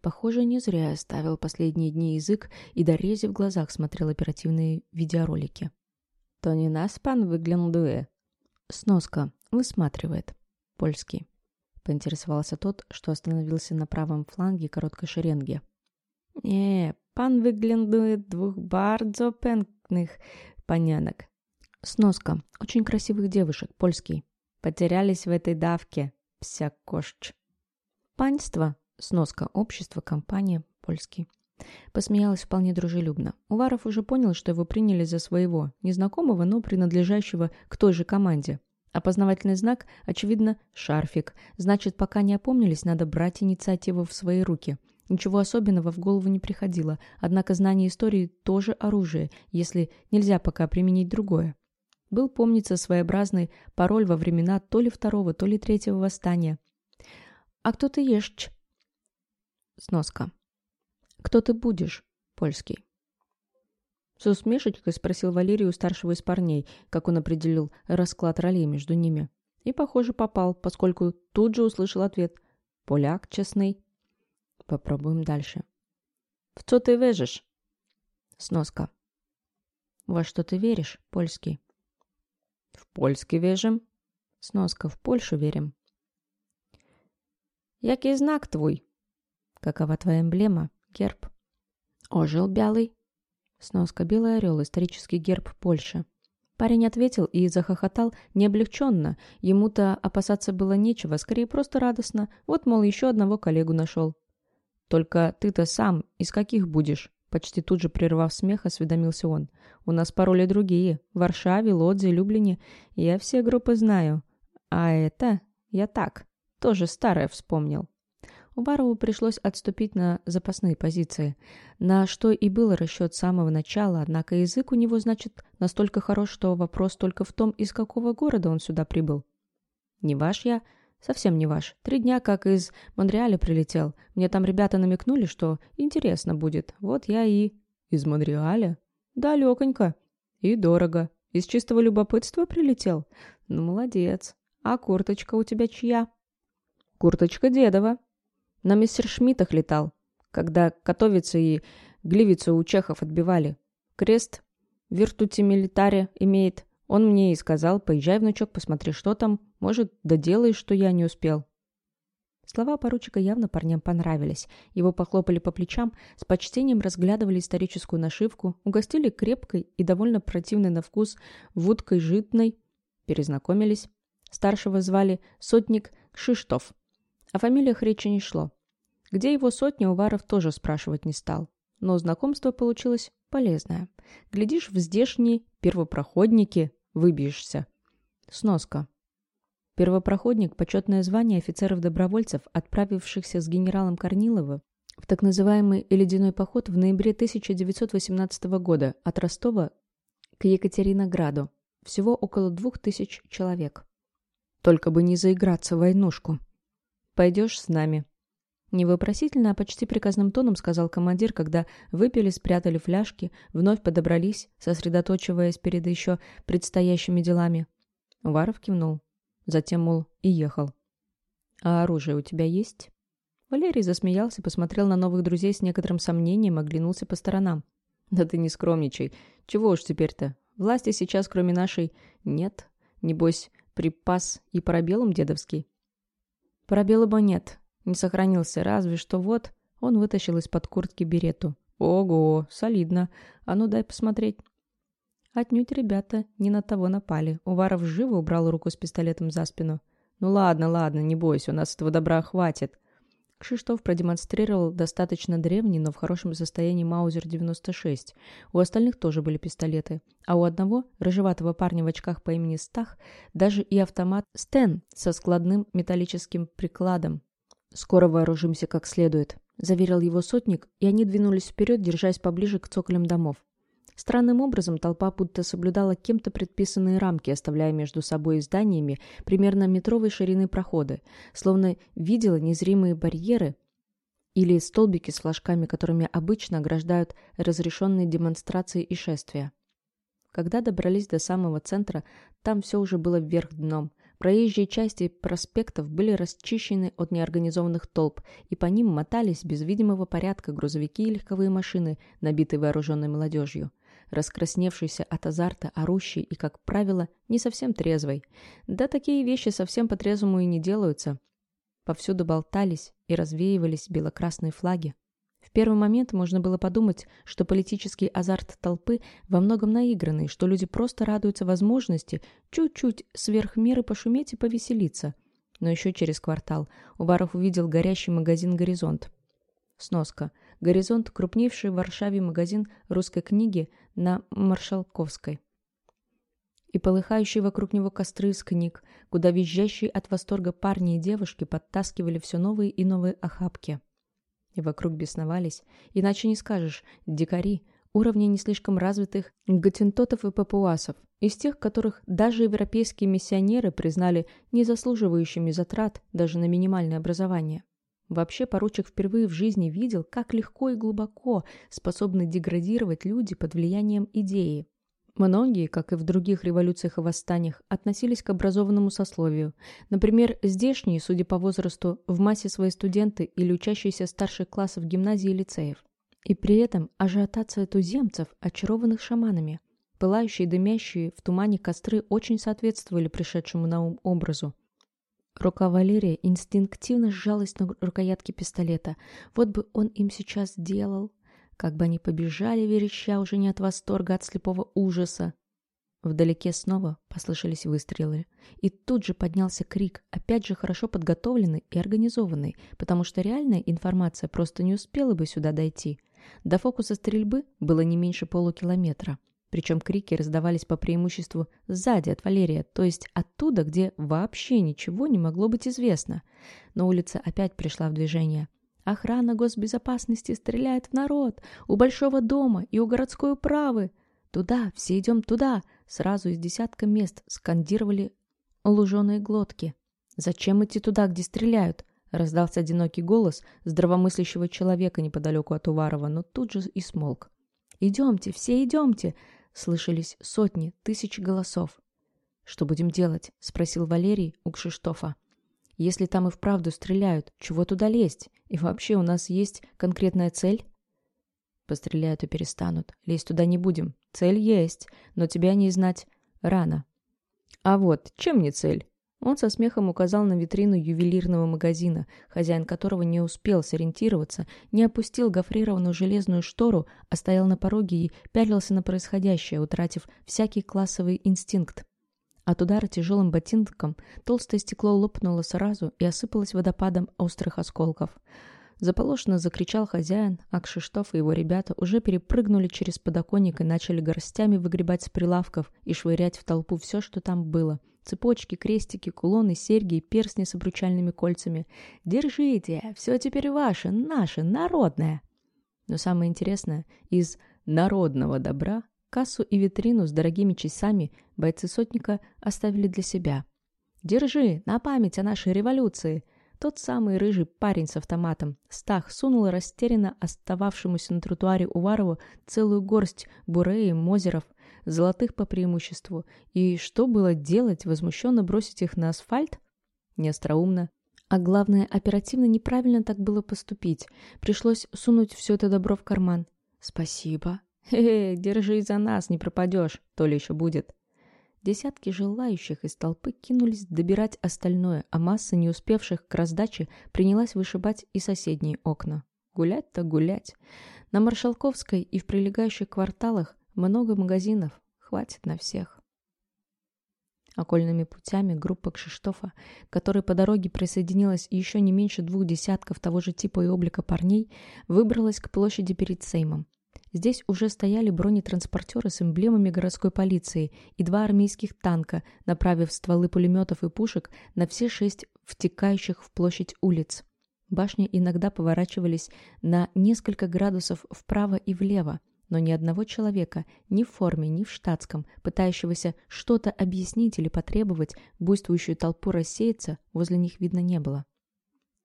Похоже, не зря я ставил последние дни язык и до рези в глазах смотрел оперативные видеоролики. «То не нас пан выглянул дуэ?» «Сноска. Высматривает. Польский». Поинтересовался тот, что остановился на правом фланге короткой шеренги. «Не, Pan wygląduje двух bardzo pięknych панянок. Сноска. Очень красивых девушек. Польский. Потерялись в этой давке. Вся кошч. Панство. Сноска. Общество, компания. Польский. Посмеялась вполне дружелюбно. Уваров уже понял, что его приняли за своего, незнакомого, но принадлежащего к той же команде. Опознавательный знак, очевидно, шарфик. Значит, пока не опомнились, надо брать инициативу в свои руки – Ничего особенного в голову не приходило, однако знание истории тоже оружие, если нельзя пока применить другое. Был, помнится, своеобразный пароль во времена то ли второго, то ли третьего восстания. «А кто ты ешь?» Сноска. «Кто ты будешь?» Польский. С усмешечкой спросил Валерий у старшего из парней, как он определил расклад ролей между ними. И, похоже, попал, поскольку тут же услышал ответ «Поляк честный». Попробуем дальше. В что ты вяжешь? Сноска. Во что ты веришь, польский? В польский вяжем. Сноска. В Польшу верим. Який знак твой? Какова твоя эмблема? Герб. Ожил белый. Сноска. Белый орел. Исторический герб Польши. Парень ответил и захохотал необлегченно. Ему-то опасаться было нечего, скорее просто радостно. Вот, мол, еще одного коллегу нашел. «Только ты-то сам из каких будешь?» Почти тут же прервав смех, осведомился он. «У нас пароли другие. Варшаве, Лодзе, Люблине. Я все группы знаю. А это... Я так. Тоже старое вспомнил». Убарову пришлось отступить на запасные позиции, на что и был расчет с самого начала, однако язык у него, значит, настолько хорош, что вопрос только в том, из какого города он сюда прибыл. «Не ваш я, Совсем не ваш. Три дня как из Монреаля прилетел. Мне там ребята намекнули, что интересно будет. Вот я и... Из Монреаля? Далеконько. И дорого. Из чистого любопытства прилетел? Ну, молодец. А курточка у тебя чья? Курточка дедова. На мессершмиттах летал, когда Котовица и Гливицу у чехов отбивали. Крест Виртути Милитаре имеет. Он мне и сказал, поезжай, внучок, посмотри, что там. Может, доделаешь, что я не успел. Слова поручика явно парням понравились. Его похлопали по плечам, с почтением разглядывали историческую нашивку, угостили крепкой и довольно противной на вкус водкой житной, перезнакомились. Старшего звали сотник Кшиштов. О фамилиях речи не шло. Где его сотня, Уваров тоже спрашивать не стал. Но знакомство получилось полезное. Глядишь, в здешние первопроходники выбьешься. Сноска. Первопроходник – почетное звание офицеров-добровольцев, отправившихся с генералом Корниловым в так называемый «Ледяной поход» в ноябре 1918 года от Ростова к Екатеринограду. Всего около двух тысяч человек. Только бы не заиграться в войнушку. «Пойдешь с нами?» Невопросительно, а почти приказным тоном сказал командир, когда выпили, спрятали фляжки, вновь подобрались, сосредоточиваясь перед еще предстоящими делами. Уваров кивнул. Затем, мол, и ехал. «А оружие у тебя есть?» Валерий засмеялся, посмотрел на новых друзей с некоторым сомнением, оглянулся по сторонам. «Да ты не скромничай. Чего уж теперь-то? Власти сейчас, кроме нашей, нет. Небось, припас и пробелом дедовский?» «Пробела бы нет. Не сохранился, разве что вот...» Он вытащил из-под куртки берету. «Ого, солидно. А ну дай посмотреть». Отнюдь ребята не на того напали. Уваров живо убрал руку с пистолетом за спину. «Ну ладно, ладно, не бойся, у нас этого добра хватит». Кшиштоф продемонстрировал достаточно древний, но в хорошем состоянии Маузер-96. У остальных тоже были пистолеты. А у одного, рыжеватого парня в очках по имени Стах, даже и автомат Стен со складным металлическим прикладом. «Скоро вооружимся как следует», — заверил его сотник, и они двинулись вперед, держась поближе к цоколям домов. Странным образом толпа будто соблюдала кем-то предписанные рамки, оставляя между собой и зданиями примерно метровой ширины проходы, словно видела незримые барьеры или столбики с флажками, которыми обычно ограждают разрешенные демонстрации и шествия. Когда добрались до самого центра, там все уже было вверх дном. Проезжие части проспектов были расчищены от неорганизованных толп, и по ним мотались без видимого порядка грузовики и легковые машины, набитые вооруженной молодежью раскрасневшийся от азарта, орущий и, как правило, не совсем трезвый. Да такие вещи совсем по-трезвому и не делаются. Повсюду болтались и развеивались белокрасные флаги. В первый момент можно было подумать, что политический азарт толпы во многом наигранный, что люди просто радуются возможности чуть-чуть сверх меры пошуметь и повеселиться. Но еще через квартал Уваров увидел горящий магазин «Горизонт». Сноска. «Горизонт» — крупнейший в Варшаве магазин русской книги на Маршалковской. И полыхающие вокруг него костры из книг, куда визжащие от восторга парни и девушки подтаскивали все новые и новые охапки. Вокруг бесновались, иначе не скажешь, дикари, уровня не слишком развитых гатентотов и папуасов, из тех, которых даже европейские миссионеры признали незаслуживающими затрат даже на минимальное образование. Вообще, поручик впервые в жизни видел, как легко и глубоко способны деградировать люди под влиянием идеи. Многие, как и в других революциях и восстаниях, относились к образованному сословию. Например, здешние, судя по возрасту, в массе свои студенты или учащиеся старших классов гимназии и лицеев. И при этом ажиотация туземцев, очарованных шаманами. Пылающие дымящие в тумане костры очень соответствовали пришедшему на ум образу. Рука Валерия инстинктивно сжалась на рукоятке пистолета. Вот бы он им сейчас делал. Как бы они побежали, вереща уже не от восторга, а от слепого ужаса. Вдалеке снова послышались выстрелы. И тут же поднялся крик, опять же хорошо подготовленный и организованный, потому что реальная информация просто не успела бы сюда дойти. До фокуса стрельбы было не меньше полукилометра. Причем крики раздавались по преимуществу сзади от Валерия, то есть оттуда, где вообще ничего не могло быть известно. Но улица опять пришла в движение. Охрана госбезопасности стреляет в народ, у большого дома и у городской управы. Туда, все идем туда. Сразу из десятка мест скандировали луженые глотки. Зачем идти туда, где стреляют? Раздался одинокий голос здравомыслящего человека неподалеку от Уварова, но тут же и смолк. «Идемте, все идемте!» Слышались сотни, тысячи голосов. «Что будем делать?» — спросил Валерий у Кшиштофа. «Если там и вправду стреляют, чего туда лезть? И вообще у нас есть конкретная цель?» «Постреляют и перестанут. Лезть туда не будем. Цель есть, но тебя не знать рано». «А вот, чем не цель?» Он со смехом указал на витрину ювелирного магазина, хозяин которого не успел сориентироваться, не опустил гофрированную железную штору, а стоял на пороге и пялился на происходящее, утратив всякий классовый инстинкт. От удара тяжелым ботинком толстое стекло лопнуло сразу и осыпалось водопадом острых осколков. Заполошенно закричал хозяин, а Кшиштоф и его ребята уже перепрыгнули через подоконник и начали горстями выгребать с прилавков и швырять в толпу все, что там было. Цепочки, крестики, кулоны, серьги и перстни с обручальными кольцами. «Держите! Все теперь ваше, наше, народное!» Но самое интересное, из народного добра кассу и витрину с дорогими часами бойцы сотника оставили для себя. «Держи, на память о нашей революции!» Тот самый рыжий парень с автоматом, Стах, сунул растерянно остававшемуся на тротуаре Уварову целую горсть бурей и мозеров, золотых по преимуществу. И что было делать, возмущенно бросить их на асфальт? Неостроумно. А главное, оперативно неправильно так было поступить. Пришлось сунуть все это добро в карман. «Спасибо». «Хе-хе, держись за нас, не пропадешь, то ли еще будет». Десятки желающих из толпы кинулись добирать остальное, а масса не успевших к раздаче принялась вышибать и соседние окна. Гулять-то гулять. На Маршалковской и в прилегающих кварталах много магазинов. хватит на всех. Окольными путями группа Кшиштофа, которой по дороге присоединилась еще не меньше двух десятков того же типа и облика парней, выбралась к площади перед Сеймом. Здесь уже стояли бронетранспортеры с эмблемами городской полиции и два армейских танка, направив стволы пулеметов и пушек на все шесть втекающих в площадь улиц. Башни иногда поворачивались на несколько градусов вправо и влево, но ни одного человека, ни в форме, ни в штатском, пытающегося что-то объяснить или потребовать буйствующую толпу рассеяться, возле них видно не было.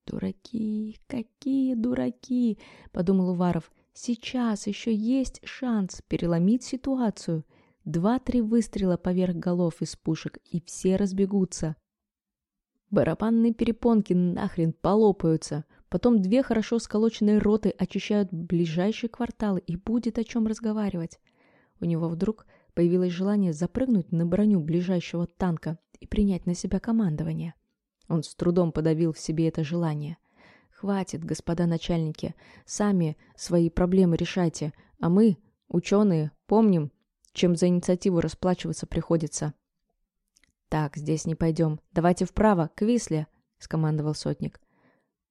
«Дураки! Какие дураки!» — подумал Уваров. «Сейчас еще есть шанс переломить ситуацию. Два-три выстрела поверх голов из пушек, и все разбегутся. Барабанные перепонки нахрен полопаются. Потом две хорошо сколоченные роты очищают ближайшие кварталы, и будет о чем разговаривать. У него вдруг появилось желание запрыгнуть на броню ближайшего танка и принять на себя командование. Он с трудом подавил в себе это желание. «Хватит, господа начальники, сами свои проблемы решайте, а мы, ученые, помним, чем за инициативу расплачиваться приходится». «Так, здесь не пойдем. Давайте вправо, к Висле», — скомандовал сотник.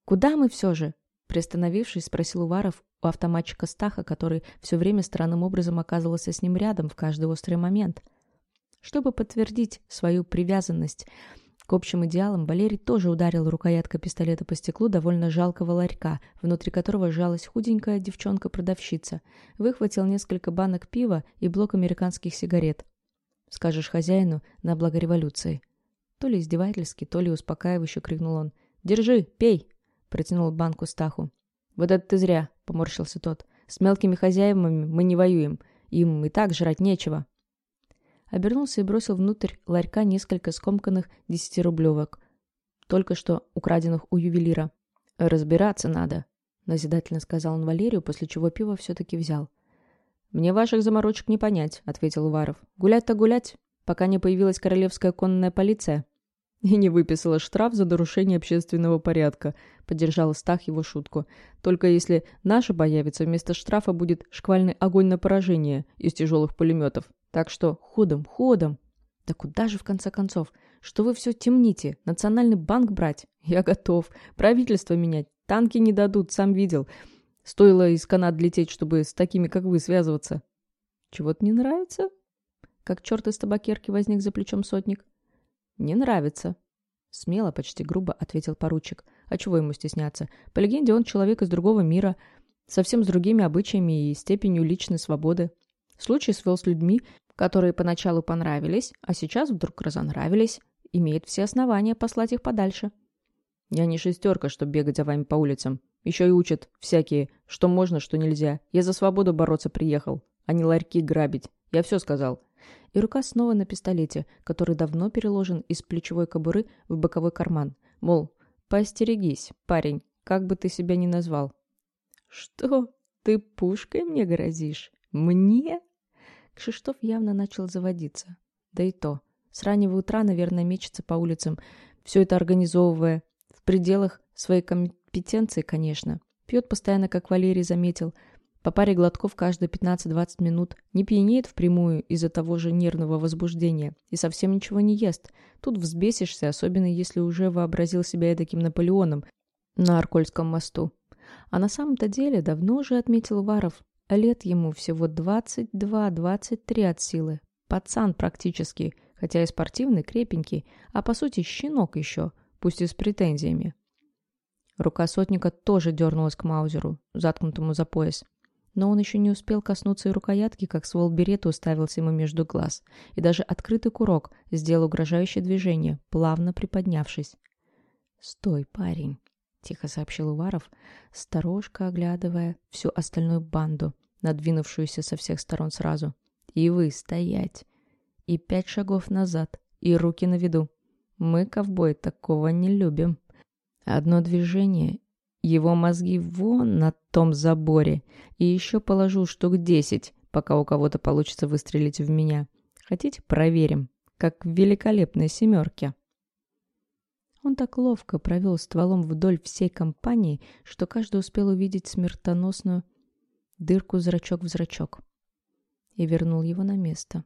«Куда мы все же?» Приостановившись, спросил Уваров у автоматчика Стаха, который все время странным образом оказывался с ним рядом в каждый острый момент. Чтобы подтвердить свою привязанность к общим идеалам, Валерий тоже ударил рукояткой пистолета по стеклу довольно жалкого ларька, внутри которого жалась худенькая девчонка-продавщица. Выхватил несколько банок пива и блок американских сигарет. «Скажешь хозяину на благо революции». То ли издевательски, то ли успокаивающе крикнул он. «Держи, пей!» Протянул банку Стаху. «Вот это ты зря!» — поморщился тот. «С мелкими хозяевами мы не воюем. Им и так жрать нечего». Обернулся и бросил внутрь ларька несколько скомканных десятирублевок, только что украденных у ювелира. «Разбираться надо», — назидательно сказал он Валерию, после чего пиво все-таки взял. «Мне ваших заморочек не понять», — ответил Уваров. «Гулять-то гулять, пока не появилась королевская конная полиция». «И не выписала штраф за нарушение общественного порядка», — поддержал Стах его шутку. «Только если наша появится, вместо штрафа будет шквальный огонь на поражение из тяжелых пулеметов. Так что ходом, ходом!» «Да куда же, в конце концов? Что вы все темните? Национальный банк брать? Я готов. Правительство менять. Танки не дадут, сам видел. Стоило из Канад лететь, чтобы с такими, как вы, связываться». «Чего-то не нравится?» Как черт из табакерки возник за плечом сотник. «Не нравится». Смело, почти грубо ответил поручик. А чего ему стесняться? По легенде, он человек из другого мира, совсем с другими обычаями и степенью личной свободы. Случай свел с людьми, которые поначалу понравились, а сейчас вдруг разонравились. Имеет все основания послать их подальше. Я не шестерка, чтобы бегать за вами по улицам. Еще и учат всякие, что можно, что нельзя. Я за свободу бороться приехал, а не ларьки грабить. Я все сказал и рука снова на пистолете, который давно переложен из плечевой кобуры в боковой карман. Мол, поостерегись, парень, как бы ты себя ни назвал. «Что, ты пушкой мне грозишь? Мне?» Кшиштоф явно начал заводиться. Да и то. С раннего утра, наверное, мечется по улицам, все это организовывая. В пределах своей компетенции, конечно. Пьет постоянно, как Валерий заметил – по паре глотков каждые 15-20 минут, не пьянеет впрямую из-за того же нервного возбуждения и совсем ничего не ест. Тут взбесишься, особенно если уже вообразил себя таким Наполеоном на Аркольском мосту. А на самом-то деле давно уже отметил Варов, лет ему всего 22-23 от силы. Пацан практически, хотя и спортивный, крепенький, а по сути щенок еще, пусть и с претензиями. Рука сотника тоже дернулась к Маузеру, заткнутому за пояс. Но он еще не успел коснуться и рукоятки, как ствол берета уставился ему между глаз, и даже открытый курок сделал угрожающее движение, плавно приподнявшись. «Стой, парень!» — тихо сообщил Уваров, сторожко оглядывая всю остальную банду, надвинувшуюся со всех сторон сразу. «И вы стоять! И пять шагов назад, и руки на виду! Мы, ковбой, такого не любим!» Одно движение, его мозги вон на том заборе. И еще положу штук десять, пока у кого-то получится выстрелить в меня. Хотите, проверим, как в великолепной семерке. Он так ловко провел стволом вдоль всей компании, что каждый успел увидеть смертоносную дырку зрачок в зрачок. И вернул его на место.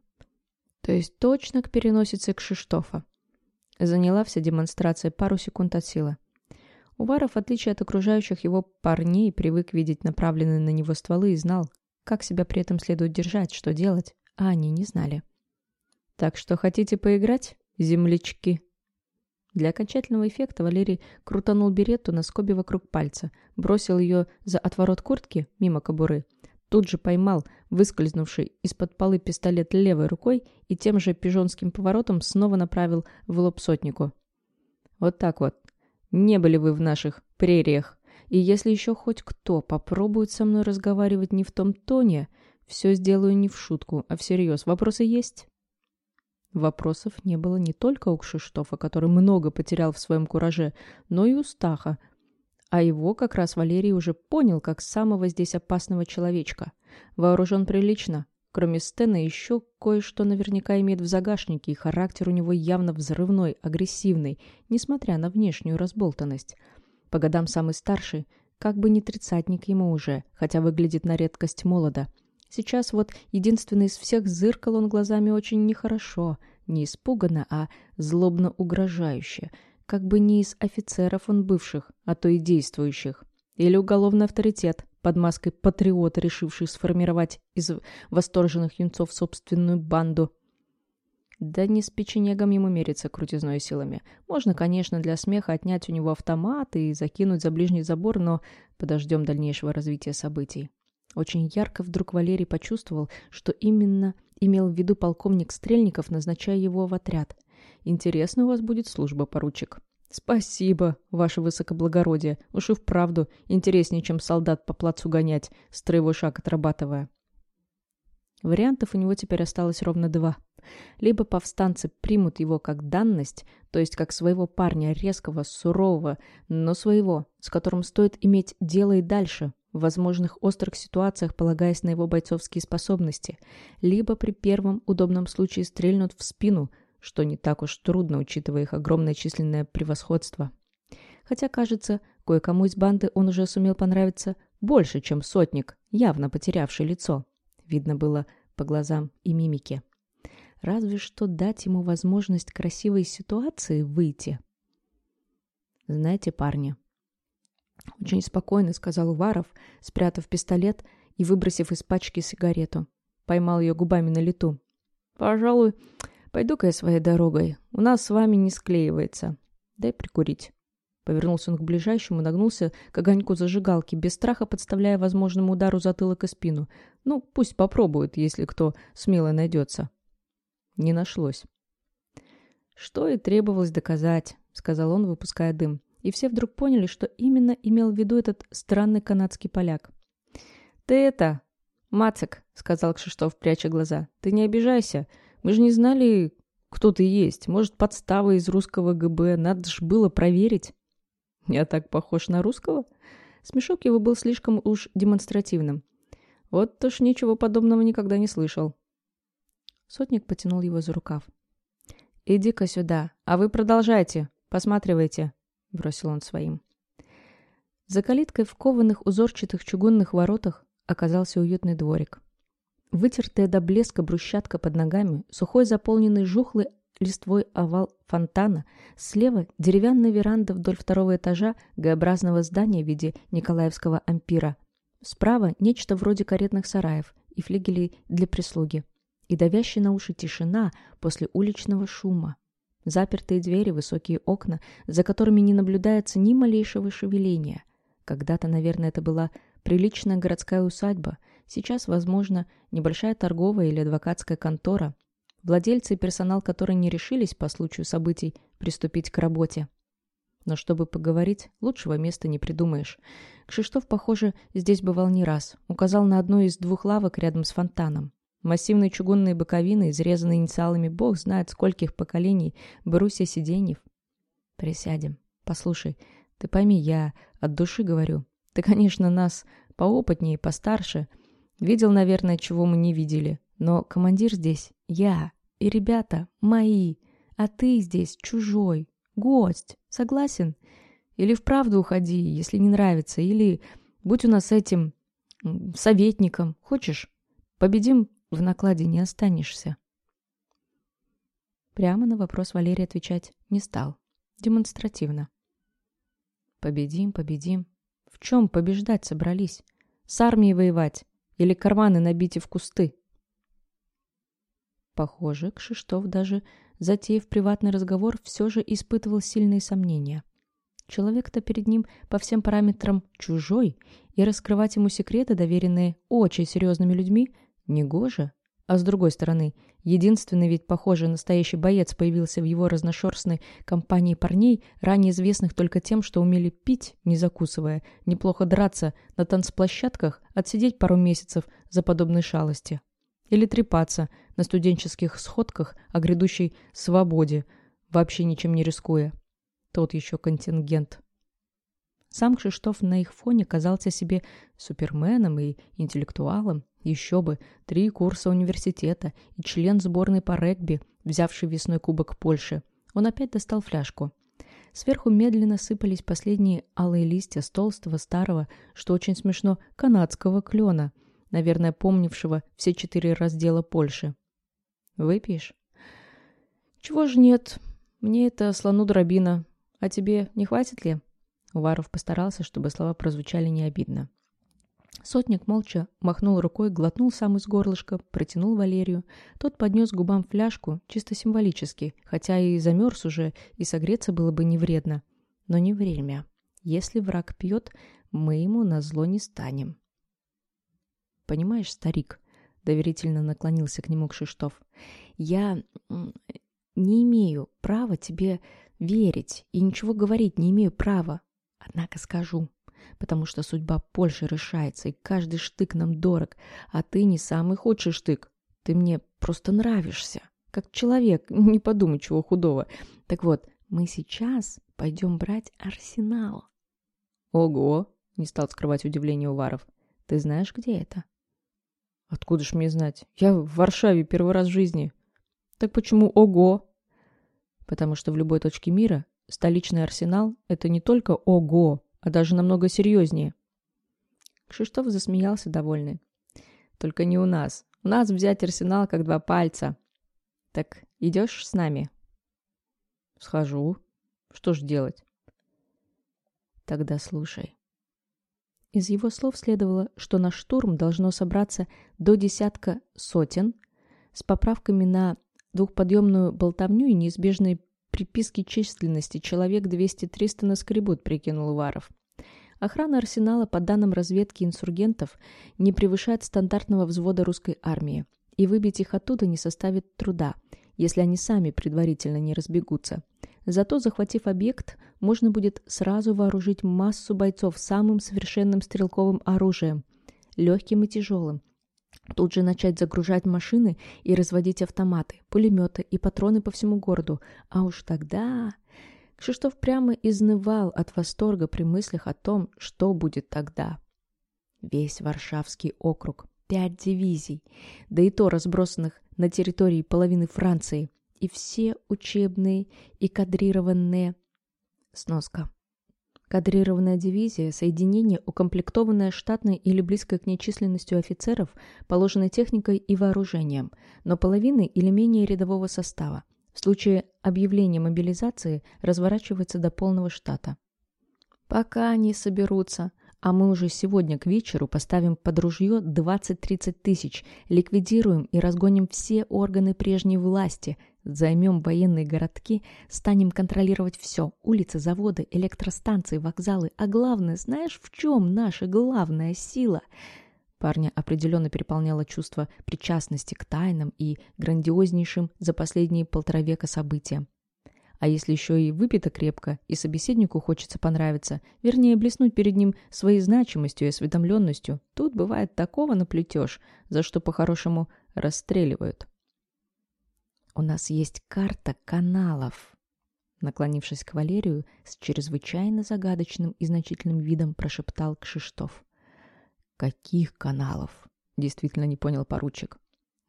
То есть точно к переносице Кшиштофа. Заняла вся демонстрация пару секунд от силы. Уваров, в отличие от окружающих его парней, привык видеть направленные на него стволы и знал, как себя при этом следует держать, что делать, а они не знали. «Так что хотите поиграть, землячки?» Для окончательного эффекта Валерий крутанул беретту на скобе вокруг пальца, бросил ее за отворот куртки мимо кобуры, тут же поймал выскользнувший из-под полы пистолет левой рукой и тем же пижонским поворотом снова направил в лоб сотнику. «Вот так вот. Не были вы в наших прериях. И если еще хоть кто попробует со мной разговаривать не в том тоне, все сделаю не в шутку, а всерьез. Вопросы есть?» Вопросов не было не только у Кшиштофа, который много потерял в своем кураже, но и у Стаха. А его как раз Валерий уже понял как самого здесь опасного человечка. Вооружен прилично. Кроме Стена еще кое-что наверняка имеет в загашнике, и характер у него явно взрывной, агрессивный, несмотря на внешнюю разболтанность. По годам самый старший, как бы не тридцатник ему уже, хотя выглядит на редкость молодо. Сейчас вот единственный из всех зыркал он глазами очень нехорошо, не испуганно, а злобно угрожающе, как бы не из офицеров он бывших, а то и действующих. Или уголовный авторитет, под маской патриота, решивший сформировать из восторженных юнцов собственную банду. Да не с печенегом ему мериться крутизной силами. Можно, конечно, для смеха отнять у него автомат и закинуть за ближний забор, но подождем дальнейшего развития событий. Очень ярко вдруг Валерий почувствовал, что именно имел в виду полковник Стрельников, назначая его в отряд. «Интересно у вас будет служба, поручик». «Спасибо, ваше высокоблагородие. Уж и вправду интереснее, чем солдат по плацу гонять, строевой шаг отрабатывая». Вариантов у него теперь осталось ровно два. Либо повстанцы примут его как данность, то есть как своего парня резкого, сурового, но своего, с которым стоит иметь дело и дальше, в возможных острых ситуациях, полагаясь на его бойцовские способности, либо при первом удобном случае стрельнут в спину, что не так уж трудно, учитывая их огромное численное превосходство. Хотя, кажется, кое-кому из банды он уже сумел понравиться больше, чем сотник, явно потерявший лицо. Видно было по глазам и мимике. Разве что дать ему возможность красивой ситуации выйти. Знаете, парни, очень спокойно сказал Уваров, спрятав пистолет и выбросив из пачки сигарету. Поймал ее губами на лету. «Пожалуй, пойду-ка я своей дорогой. У нас с вами не склеивается. Дай прикурить». Повернулся он к ближайшему, нагнулся к огоньку зажигалки, без страха подставляя возможному удару затылок и спину. Ну, пусть попробует, если кто смело найдется. Не нашлось. «Что и требовалось доказать», — сказал он, выпуская дым и все вдруг поняли, что именно имел в виду этот странный канадский поляк. «Ты это... Мацик», — сказал Кшиштоф, пряча глаза, — «ты не обижайся. Мы же не знали, кто ты есть. Может, подстава из русского ГБ. Надо ж было проверить». «Я так похож на русского?» Смешок его был слишком уж демонстративным. Вот уж ничего подобного никогда не слышал. Сотник потянул его за рукав. «Иди-ка сюда, а вы продолжайте, посматривайте бросил он своим. За калиткой в кованых узорчатых чугунных воротах оказался уютный дворик. Вытертая до блеска брусчатка под ногами, сухой заполненный жухлый листвой овал фонтана, слева деревянная веранда вдоль второго этажа Г-образного здания в виде Николаевского ампира, справа нечто вроде каретных сараев и флигелей для прислуги, и давящая на уши тишина после уличного шума. Запертые двери, высокие окна, за которыми не наблюдается ни малейшего шевеления. Когда-то, наверное, это была приличная городская усадьба. Сейчас, возможно, небольшая торговая или адвокатская контора. Владельцы и персонал которой не решились по случаю событий приступить к работе. Но чтобы поговорить, лучшего места не придумаешь. Кшиштоф, похоже, здесь бывал не раз. Указал на одну из двух лавок рядом с фонтаном. Массивные чугунные боковины, изрезанные инициалами бог знает скольких поколений, брусья сиденьев. Присядем. Послушай, ты пойми, я от души говорю. Ты, конечно, нас поопытнее, постарше. Видел, наверное, чего мы не видели. Но командир здесь я. И ребята мои. А ты здесь чужой. Гость. Согласен? Или вправду уходи, если не нравится. Или будь у нас этим советником. Хочешь? Победим в накладе не останешься. Прямо на вопрос Валерий отвечать не стал. Демонстративно. Победим, победим. В чем побеждать собрались? С армией воевать? Или карманы набить в кусты? Похоже, Кшиштов даже, затеяв приватный разговор, все же испытывал сильные сомнения. Человек-то перед ним по всем параметрам чужой, и раскрывать ему секреты, доверенные очень серьезными людьми, негоже. А с другой стороны, единственный ведь, похожий настоящий боец появился в его разношерстной компании парней, ранее известных только тем, что умели пить, не закусывая, неплохо драться на танцплощадках, отсидеть пару месяцев за подобные шалости. Или трепаться на студенческих сходках о грядущей свободе, вообще ничем не рискуя. Тот еще контингент. Сам Кшиштоф на их фоне казался себе суперменом и интеллектуалом, еще бы, три курса университета и член сборной по регби, взявший весной кубок Польши. Он опять достал фляжку. Сверху медленно сыпались последние алые листья с толстого, старого, что очень смешно, канадского клена, наверное, помнившего все четыре раздела Польши. «Выпьешь?» «Чего ж нет? Мне это слону дробина. А тебе не хватит ли?» Уваров постарался, чтобы слова прозвучали не обидно. Сотник молча махнул рукой, глотнул сам из горлышка, протянул Валерию. Тот поднес к губам фляжку, чисто символически, хотя и замерз уже, и согреться было бы не вредно. Но не время. Если враг пьет, мы ему на зло не станем. «Понимаешь, старик», — доверительно наклонился к нему Кшиштов, — «я не имею права тебе верить и ничего говорить не имею права. Однако скажу, потому что судьба Польши решается, и каждый штык нам дорог, а ты не самый худший штык. Ты мне просто нравишься, как человек, не подумай чего худого. Так вот, мы сейчас пойдем брать арсенал. Ого, не стал скрывать удивление Уваров. Ты знаешь, где это? Откуда ж мне знать? Я в Варшаве первый раз в жизни. Так почему ого? Потому что в любой точке мира столичный арсенал — это не только ого, а даже намного серьезнее. Кшиштоф засмеялся довольный. Только не у нас. У нас взять арсенал как два пальца. Так идешь с нами? Схожу. Что ж делать? Тогда слушай. Из его слов следовало, что на штурм должно собраться до десятка сотен с поправками на двухподъемную болтовню и неизбежные приписки численности человек 200-300 наскребут, прикинул Уваров. Охрана арсенала, по данным разведки инсургентов, не превышает стандартного взвода русской армии, и выбить их оттуда не составит труда, если они сами предварительно не разбегутся. Зато, захватив объект, можно будет сразу вооружить массу бойцов самым совершенным стрелковым оружием, легким и тяжелым, Тут же начать загружать машины и разводить автоматы, пулеметы и патроны по всему городу. А уж тогда... Кшиштоф прямо изнывал от восторга при мыслях о том, что будет тогда. Весь Варшавский округ, пять дивизий, да и то разбросанных на территории половины Франции, и все учебные и кадрированные... Сноска. Кадрированная дивизия – соединение, укомплектованное штатной или близкой к ней численностью офицеров, положенной техникой и вооружением, но половины или менее рядового состава. В случае объявления мобилизации разворачивается до полного штата. Пока они соберутся, а мы уже сегодня к вечеру поставим под ружье 20-30 тысяч, ликвидируем и разгоним все органы прежней власти – Займем военные городки, станем контролировать все. Улицы, заводы, электростанции, вокзалы. А главное, знаешь, в чем наша главная сила? Парня определенно переполняло чувство причастности к тайнам и грандиознейшим за последние полтора века событиям. А если еще и выпито крепко, и собеседнику хочется понравиться, вернее, блеснуть перед ним своей значимостью и осведомленностью, тут бывает такого наплетешь, за что по-хорошему расстреливают. «У нас есть карта каналов», — наклонившись к Валерию, с чрезвычайно загадочным и значительным видом прошептал Кшиштов. «Каких каналов?» — действительно не понял поручик.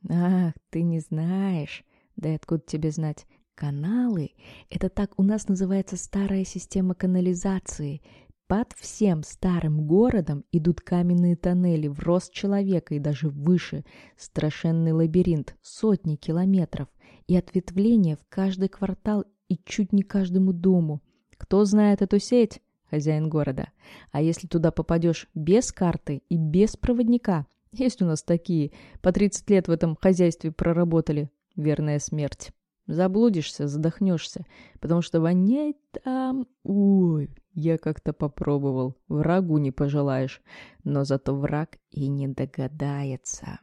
«Ах, ты не знаешь. Да и откуда тебе знать? Каналы — это так у нас называется старая система канализации. Под всем старым городом идут каменные тоннели в рост человека и даже выше. Страшенный лабиринт, сотни километров. И ответвления в каждый квартал и чуть не каждому дому. Кто знает эту сеть? Хозяин города. А если туда попадешь без карты и без проводника? Есть у нас такие. По 30 лет в этом хозяйстве проработали. Верная смерть. Заблудишься, задохнешься, потому что воняет там... Ой, я как-то попробовал. Врагу не пожелаешь, но зато враг и не догадается.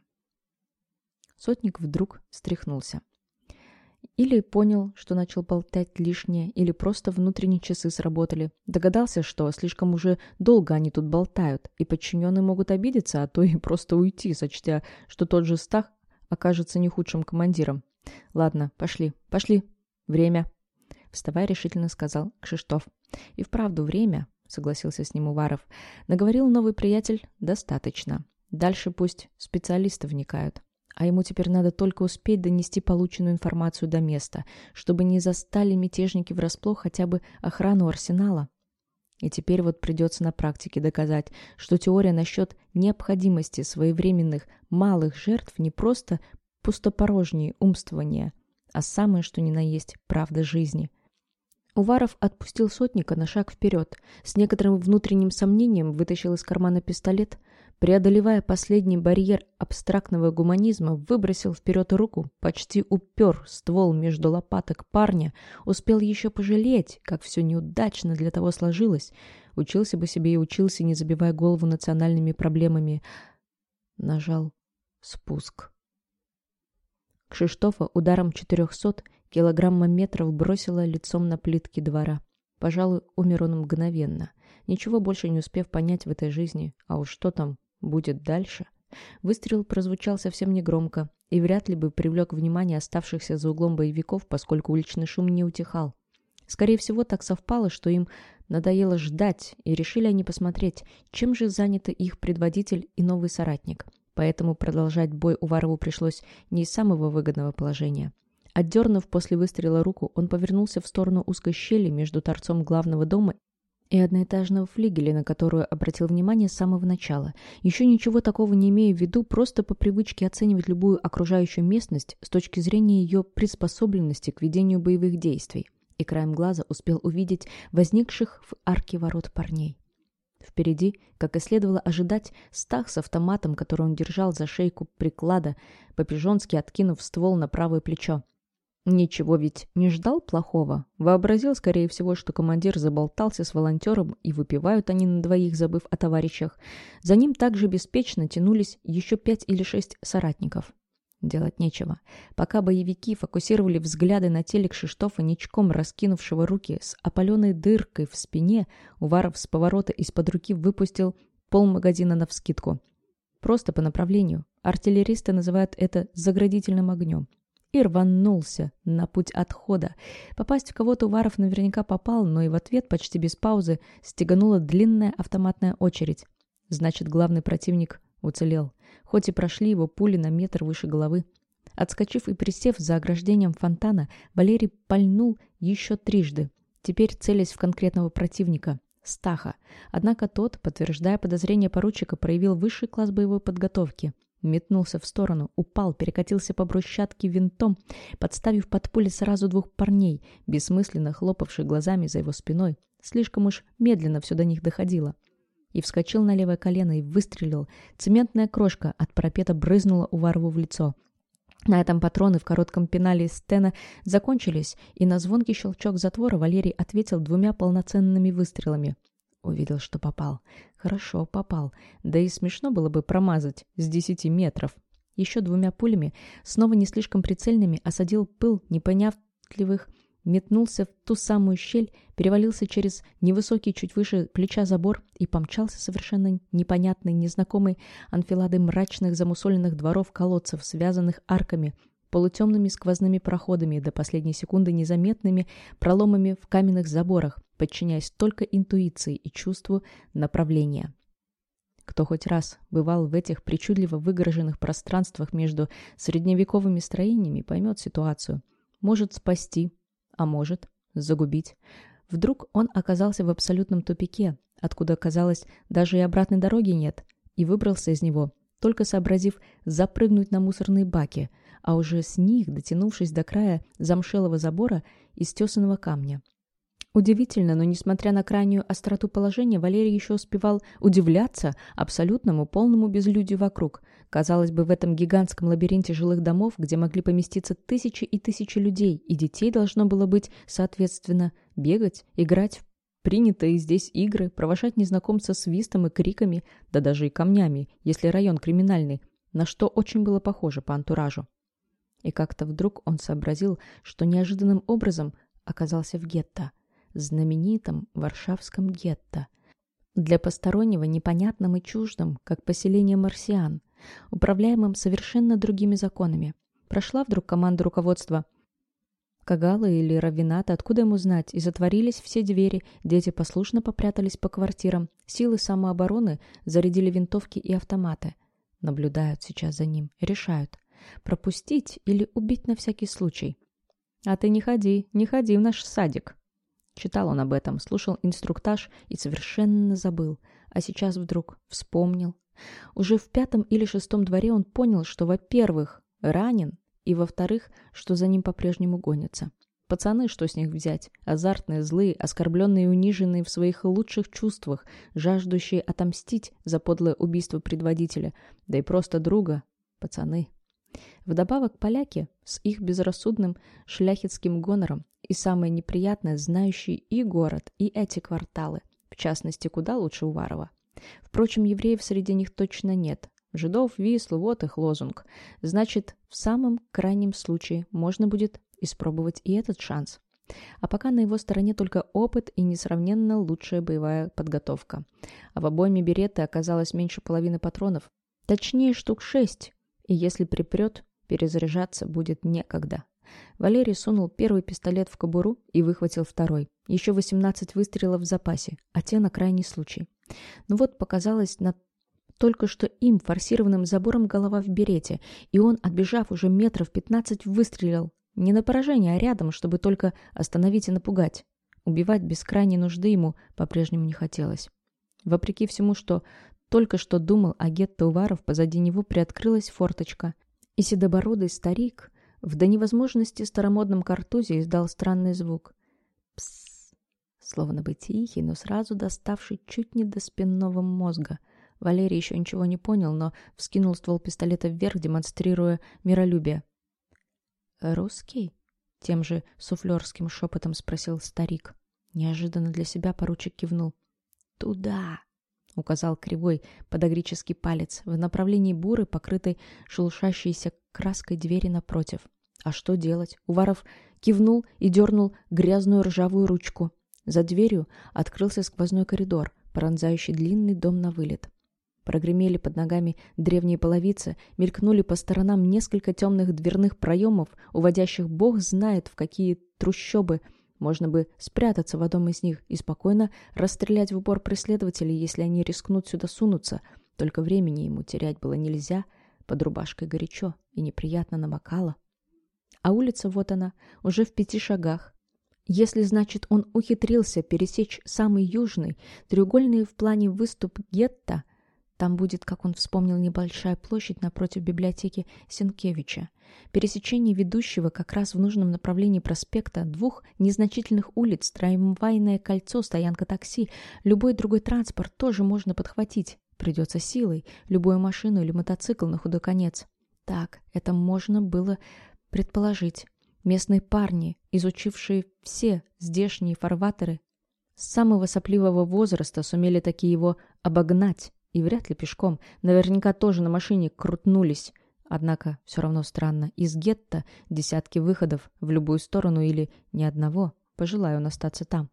Сотник вдруг встряхнулся. Или понял, что начал болтать лишнее, или просто внутренние часы сработали. Догадался, что слишком уже долго они тут болтают, и подчиненные могут обидеться, а то и просто уйти, сочтя, что тот же Стах окажется не худшим командиром. «Ладно, пошли, пошли. Время». Вставая, решительно сказал Кшиштоф. «И вправду время», — согласился с ним Уваров. Наговорил новый приятель, достаточно. Дальше пусть специалисты вникают. А ему теперь надо только успеть донести полученную информацию до места, чтобы не застали мятежники врасплох хотя бы охрану арсенала. И теперь вот придется на практике доказать, что теория насчет необходимости своевременных малых жертв не просто пустопорожние умствования, а самое что ни на есть правда жизни. Уваров отпустил сотника на шаг вперед, с некоторым внутренним сомнением вытащил из кармана пистолет, преодолевая последний барьер абстрактного гуманизма, выбросил вперед руку, почти упер ствол между лопаток парня, успел еще пожалеть, как все неудачно для того сложилось, учился бы себе и учился, не забивая голову национальными проблемами. Нажал спуск. Кшиштофа ударом 400 килограммометров бросила лицом на плитки двора. Пожалуй, умер он мгновенно, ничего больше не успев понять в этой жизни, а уж что там будет дальше. Выстрел прозвучал совсем негромко и вряд ли бы привлек внимание оставшихся за углом боевиков, поскольку уличный шум не утихал. Скорее всего, так совпало, что им надоело ждать, и решили они посмотреть, чем же заняты их предводитель и новый соратник – поэтому продолжать бой Уварову пришлось не из самого выгодного положения. Отдернув после выстрела руку, он повернулся в сторону узкой щели между торцом главного дома и одноэтажного флигеля, на которую обратил внимание с самого начала. Еще ничего такого не имея в виду, просто по привычке оценивать любую окружающую местность с точки зрения ее приспособленности к ведению боевых действий. И краем глаза успел увидеть возникших в арке ворот парней. Впереди, как и следовало ожидать, Стах с автоматом, который он держал за шейку приклада, по-пижонски откинув ствол на правое плечо. Ничего ведь не ждал плохого. Вообразил, скорее всего, что командир заболтался с волонтером, и выпивают они на двоих, забыв о товарищах. За ним также беспечно тянулись еще пять или шесть соратников. Делать нечего. Пока боевики фокусировали взгляды на теле Кшиштофа, ничком раскинувшего руки с опаленной дыркой в спине, Уваров с поворота из-под руки выпустил полмагазина навскидку. Просто по направлению. Артиллеристы называют это заградительным огнем. И рванулся на путь отхода. Попасть в кого-то Уваров наверняка попал, но и в ответ почти без паузы стеганула длинная автоматная очередь. Значит, главный противник Уцелел. Хоть и прошли его пули на метр выше головы. Отскочив и присев за ограждением фонтана, Валерий пальнул еще трижды. Теперь целясь в конкретного противника – Стаха. Однако тот, подтверждая подозрение поручика, проявил высший класс боевой подготовки. Метнулся в сторону, упал, перекатился по брусчатке винтом, подставив под пули сразу двух парней, бессмысленно хлопавших глазами за его спиной. Слишком уж медленно все до них доходило и вскочил на левое колено и выстрелил. Цементная крошка от парапета брызнула Уварову в лицо. На этом патроны в коротком пенале Стена закончились, и на звонкий щелчок затвора Валерий ответил двумя полноценными выстрелами. Увидел, что попал. Хорошо попал. Да и смешно было бы промазать с десяти метров. Еще двумя пулями, снова не слишком прицельными, осадил пыл непонятливых метнулся в ту самую щель, перевалился через невысокий чуть выше плеча забор и помчался совершенно непонятной, незнакомой анфиладой мрачных замусоленных дворов колодцев, связанных арками, полутемными сквозными проходами до последней секунды незаметными проломами в каменных заборах, подчиняясь только интуиции и чувству направления. Кто хоть раз бывал в этих причудливо выгороженных пространствах между средневековыми строениями, поймет ситуацию. Может спасти, а может, загубить. Вдруг он оказался в абсолютном тупике, откуда, казалось, даже и обратной дороги нет, и выбрался из него, только сообразив запрыгнуть на мусорные баки, а уже с них дотянувшись до края замшелого забора из тесаного камня. Удивительно, но несмотря на крайнюю остроту положения, Валерий еще успевал удивляться абсолютному полному безлюдию вокруг. Казалось бы, в этом гигантском лабиринте жилых домов, где могли поместиться тысячи и тысячи людей, и детей должно было быть, соответственно, бегать, играть в принятые здесь игры, провожать незнакомца свистом и криками, да даже и камнями, если район криминальный, на что очень было похоже по антуражу. И как-то вдруг он сообразил, что неожиданным образом оказался в гетто – знаменитом Варшавском гетто, для постороннего непонятным и чуждым, как поселение марсиан, управляемым совершенно другими законами. Прошла вдруг команда руководства Кагала или Равината, откуда ему знать, и затворились все двери, дети послушно попрятались по квартирам, силы самообороны зарядили винтовки и автоматы. Наблюдают сейчас за ним, решают, пропустить или убить на всякий случай. «А ты не ходи, не ходи в наш садик», Читал он об этом, слушал инструктаж и совершенно забыл. А сейчас вдруг вспомнил. Уже в пятом или шестом дворе он понял, что, во-первых, ранен, и, во-вторых, что за ним по-прежнему гонятся. Пацаны, что с них взять? Азартные, злые, оскорбленные и униженные в своих лучших чувствах, жаждущие отомстить за подлое убийство предводителя, да и просто друга. Пацаны. Вдобавок поляки с их безрассудным шляхетским гонором и самое неприятное, знающие и город, и эти кварталы, в частности, куда лучше Уварова. Впрочем, евреев среди них точно нет. Жидов, Вислу, вот их лозунг. Значит, в самом крайнем случае можно будет испробовать и этот шанс. А пока на его стороне только опыт и несравненно лучшая боевая подготовка. А в обойме береты оказалось меньше половины патронов. Точнее, штук шесть. И если припрет, перезаряжаться будет некогда. Валерий сунул первый пистолет в кобуру и выхватил второй. Еще 18 выстрелов в запасе, а те на крайний случай. Ну вот показалось на только что им форсированным забором голова в берете, и он, отбежав уже метров 15, выстрелил. Не на поражение, а рядом, чтобы только остановить и напугать. Убивать без крайней нужды ему по-прежнему не хотелось. Вопреки всему, что только что думал о гетто Уваров, позади него приоткрылась форточка, и седобородый старик в до невозможности старомодном картузе издал странный звук. Псс, словно бы тихий, но сразу доставший чуть не до спинного мозга. Валерий еще ничего не понял, но вскинул ствол пистолета вверх, демонстрируя миролюбие. «Русский?» — тем же суфлерским шепотом спросил старик. Неожиданно для себя поручик кивнул. «Туда!» — указал кривой подогрический палец в направлении буры, покрытой шелушащейся краской двери напротив. А что делать? Уваров кивнул и дернул грязную ржавую ручку. За дверью открылся сквозной коридор, пронзающий длинный дом на вылет. Прогремели под ногами древние половицы, мелькнули по сторонам несколько темных дверных проемов, уводящих бог знает в какие трущобы. Можно бы спрятаться в одном из них и спокойно расстрелять в упор преследователей, если они рискнут сюда сунуться. Только времени ему терять было нельзя. Под рубашкой горячо и неприятно намокало. А улица вот она, уже в пяти шагах. Если, значит, он ухитрился пересечь самый южный, треугольный в плане выступ гетто, там будет, как он вспомнил, небольшая площадь напротив библиотеки Сенкевича. Пересечение ведущего как раз в нужном направлении проспекта, двух незначительных улиц, трамвайное кольцо, стоянка такси, любой другой транспорт тоже можно подхватить. Придется силой, любую машину или мотоцикл на худой конец. Так, это можно было предположить. Местные парни, изучившие все здешние фарватеры, с самого сопливого возраста сумели таки его обогнать, и вряд ли пешком, наверняка тоже на машине крутнулись. Однако все равно странно, из гетто десятки выходов в любую сторону или ни одного, пожелаю он остаться там.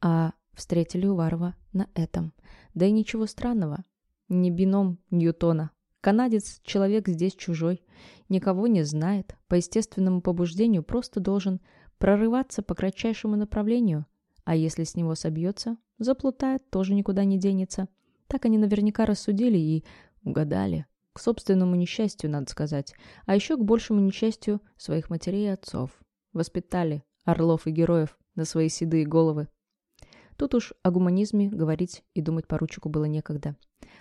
А встретили Уварова на этом. Да и ничего странного, не бином Ньютона, Канадец — человек здесь чужой, никого не знает, по естественному побуждению просто должен прорываться по кратчайшему направлению, а если с него собьется, заплутает, тоже никуда не денется. Так они наверняка рассудили и угадали. К собственному несчастью, надо сказать, а еще к большему несчастью своих матерей и отцов. Воспитали орлов и героев на свои седые головы. Тут уж о гуманизме говорить и думать поручику было некогда.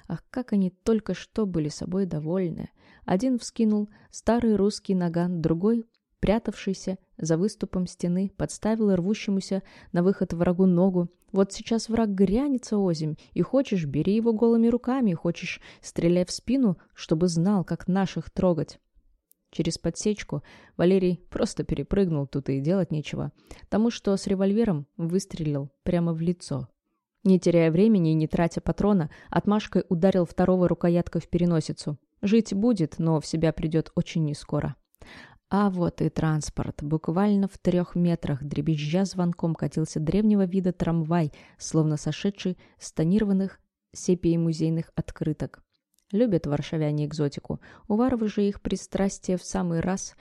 Ах, как они только что были собой довольны. Один вскинул старый русский наган, другой, прятавшийся за выступом стены, подставил рвущемуся на выход врагу ногу. Вот сейчас враг грянется озимь, и хочешь, бери его голыми руками, хочешь, стреляй в спину, чтобы знал, как наших трогать. Через подсечку Валерий просто перепрыгнул, тут и делать нечего. Тому, что с револьвером выстрелил прямо в лицо. Не теряя времени и не тратя патрона, отмашкой ударил второго рукояткой в переносицу. Жить будет, но в себя придет очень нескоро. А вот и транспорт. Буквально в трех метрах, дребезжа звонком, катился древнего вида трамвай, словно сошедший с тонированных сепий музейных открыток. Любят варшавяне экзотику. Уваровы же их пристрастие в самый раз.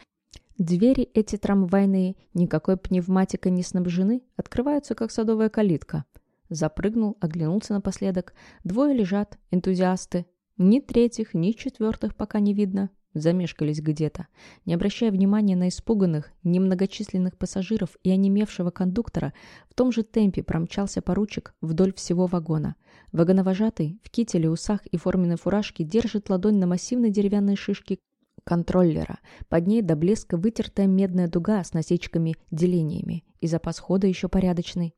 Двери эти трамвайные, никакой пневматика не снабжены, открываются, как садовая калитка. Запрыгнул, оглянулся напоследок. Двое лежат, энтузиасты. Ни третьих, ни четвертых пока не видно. Замешкались где-то. Не обращая внимания на испуганных, немногочисленных пассажиров и онемевшего кондуктора, в том же темпе промчался поручик вдоль всего вагона. Вагоновожатый в кителе, усах и форменной фуражке держит ладонь на массивной деревянной шишке контроллера. Под ней до блеска вытертая медная дуга с насечками-делениями. И запас хода еще порядочный.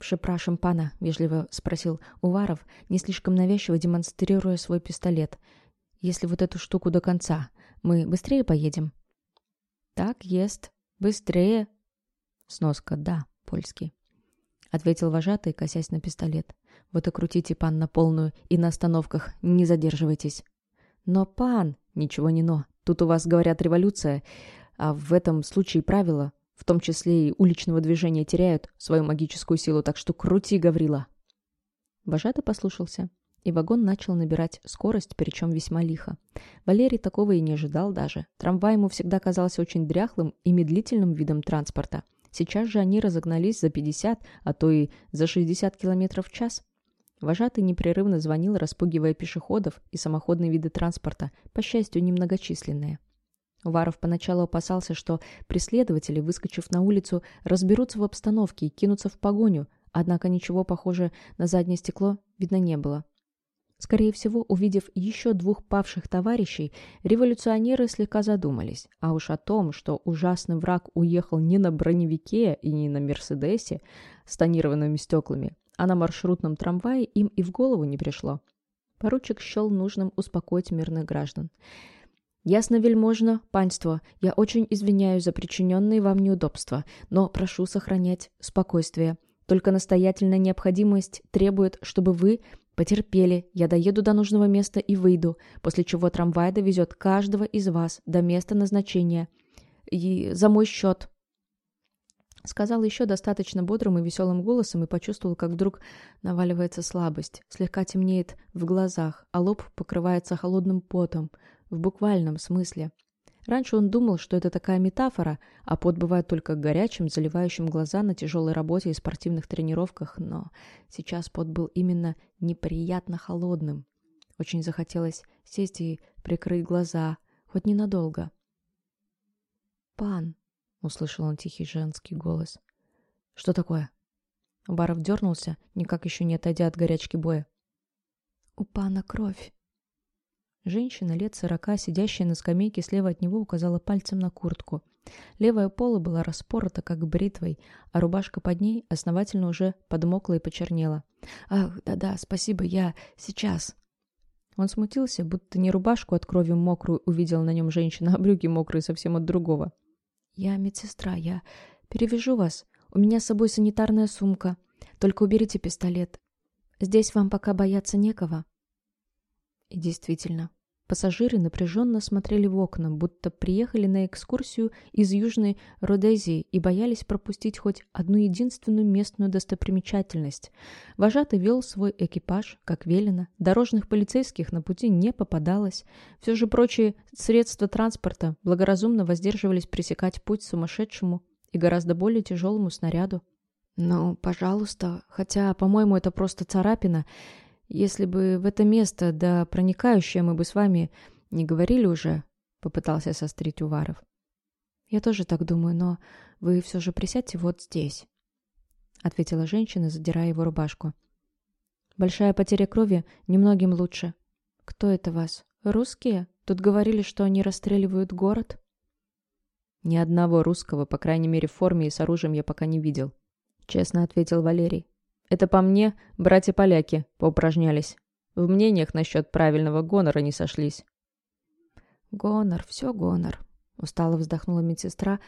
«Прzepraszam пана», — вежливо спросил Уваров, не слишком навязчиво демонстрируя свой пистолет — если вот эту штуку до конца, мы быстрее поедем?» «Так, ест. Быстрее». Сноска «да», польский. Ответил вожатый, косясь на пистолет. «Вот и крутите, пан, на полную, и на остановках не задерживайтесь». «Но, пан...» «Ничего не но. Тут у вас, говорят, революция, а в этом случае правила, в том числе и уличного движения, теряют свою магическую силу, так что крути, Гаврила». Вожатый послушался и вагон начал набирать скорость, причем весьма лихо. Валерий такого и не ожидал даже. Трамвай ему всегда казался очень дряхлым и медлительным видом транспорта. Сейчас же они разогнались за 50, а то и за 60 км в час. Вожатый непрерывно звонил, распугивая пешеходов и самоходные виды транспорта, по счастью, немногочисленные. Уваров поначалу опасался, что преследователи, выскочив на улицу, разберутся в обстановке и кинутся в погоню, однако ничего похоже на заднее стекло видно не было. Скорее всего, увидев еще двух павших товарищей, революционеры слегка задумались. А уж о том, что ужасный враг уехал не на броневике и не на Мерседесе с тонированными стеклами, а на маршрутном трамвае им и в голову не пришло. Поручик счел нужным успокоить мирных граждан. «Ясно, вельможно, панство, я очень извиняюсь за причиненные вам неудобства, но прошу сохранять спокойствие. Только настоятельная необходимость требует, чтобы вы Потерпели, я доеду до нужного места и выйду, после чего трамвай довезет каждого из вас до места назначения. И за мой счет. Сказал еще достаточно бодрым и веселым голосом и почувствовал, как вдруг наваливается слабость. Слегка темнеет в глазах, а лоб покрывается холодным потом. В буквальном смысле. Раньше он думал, что это такая метафора, а пот бывает только горячим, заливающим глаза на тяжелой работе и спортивных тренировках, но сейчас пот был именно неприятно холодным. Очень захотелось сесть и прикрыть глаза, хоть ненадолго. «Пан!» — услышал он тихий женский голос. «Что такое?» Баров дернулся, никак еще не отойдя от горячки боя. «У пана кровь!» Женщина лет сорока, сидящая на скамейке слева от него, указала пальцем на куртку. Левая пола была распорота, как бритвой, а рубашка под ней основательно уже подмокла и почернела. «Ах, да-да, спасибо, я сейчас». Он смутился, будто не рубашку от крови мокрую увидел на нем женщина, а брюки мокрые совсем от другого. «Я медсестра, я перевяжу вас. У меня с собой санитарная сумка. Только уберите пистолет. Здесь вам пока бояться некого». И действительно, пассажиры напряженно смотрели в окна, будто приехали на экскурсию из Южной Родезии и боялись пропустить хоть одну единственную местную достопримечательность. Вожатый вел свой экипаж, как велено, дорожных полицейских на пути не попадалось. Все же прочие средства транспорта благоразумно воздерживались пресекать путь сумасшедшему и гораздо более тяжелому снаряду. «Ну, пожалуйста, хотя, по-моему, это просто царапина», если бы в это место, да проникающее, мы бы с вами не говорили уже, попытался сострить Уваров. Я тоже так думаю, но вы все же присядьте вот здесь. ответила женщина, задирая его рубашку. «Большая потеря крови немногим лучше. Кто это вас? Русские? Тут говорили, что они расстреливают город?» «Ни одного русского, по крайней мере, в форме и с оружием я пока не видел», — честно ответил Валерий. «Это по мне братья-поляки поупражнялись. В мнениях насчет правильного гонора не сошлись». «Гонор, все гонор», — устало вздохнула медсестра,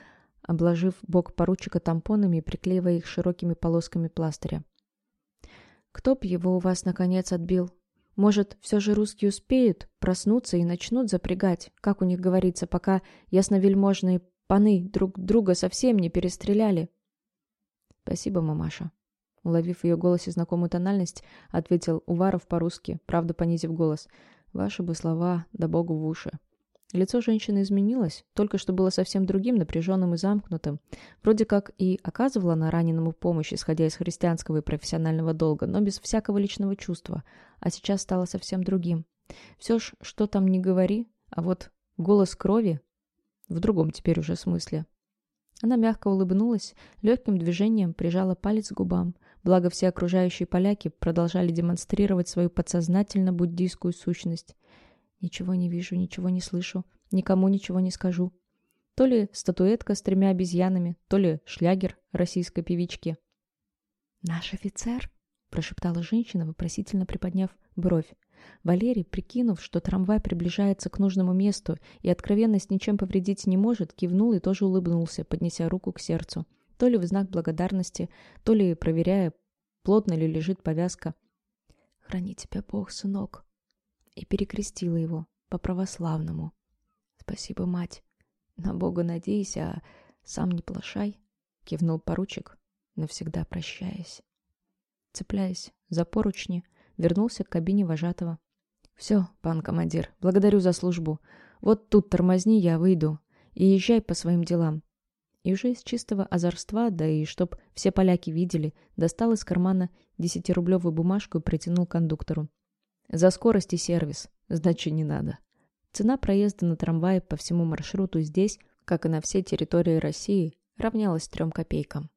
обложив бок поручика тампонами и приклеивая их широкими полосками пластыря. «Кто б его у вас, наконец, отбил? Может, все же русские успеют проснуться и начнут запрягать, как у них говорится, пока ясновельможные паны друг друга совсем не перестреляли?» «Спасибо, мамаша». Уловив в ее голосе знакомую тональность, ответил Уваров по-русски, правда понизив голос. «Ваши бы слова, да богу в уши». Лицо женщины изменилось, только что было совсем другим, напряженным и замкнутым. Вроде как и оказывала она раненому помощь, исходя из христианского и профессионального долга, но без всякого личного чувства, а сейчас стало совсем другим. Все ж, что там не говори, а вот голос крови в другом теперь уже смысле. Она мягко улыбнулась, легким движением прижала палец к губам, благо все окружающие поляки продолжали демонстрировать свою подсознательно-буддийскую сущность. Ничего не вижу, ничего не слышу, никому ничего не скажу. То ли статуэтка с тремя обезьянами, то ли шлягер российской певички. «Наш офицер?» – прошептала женщина, вопросительно приподняв бровь. Валерий, прикинув, что трамвай приближается к нужному месту и откровенность ничем повредить не может, кивнул и тоже улыбнулся, поднеся руку к сердцу. То ли в знак благодарности, то ли проверяя, плотно ли лежит повязка. «Храни тебя Бог, сынок», и перекрестила его по-православному. «Спасибо, мать. На Бога надейся, а сам не плашай», — кивнул поручик, навсегда прощаясь. Цепляясь за поручни, вернулся к кабине вожатого. «Все, пан командир, благодарю за службу. Вот тут тормозни, я выйду. И езжай по своим делам». И уже из чистого озорства, да и чтоб все поляки видели, достал из кармана десятирублевую бумажку и протянул кондуктору. За скорость и сервис. Значит, не надо. Цена проезда на трамвае по всему маршруту здесь, как и на всей территории России, равнялась трем копейкам.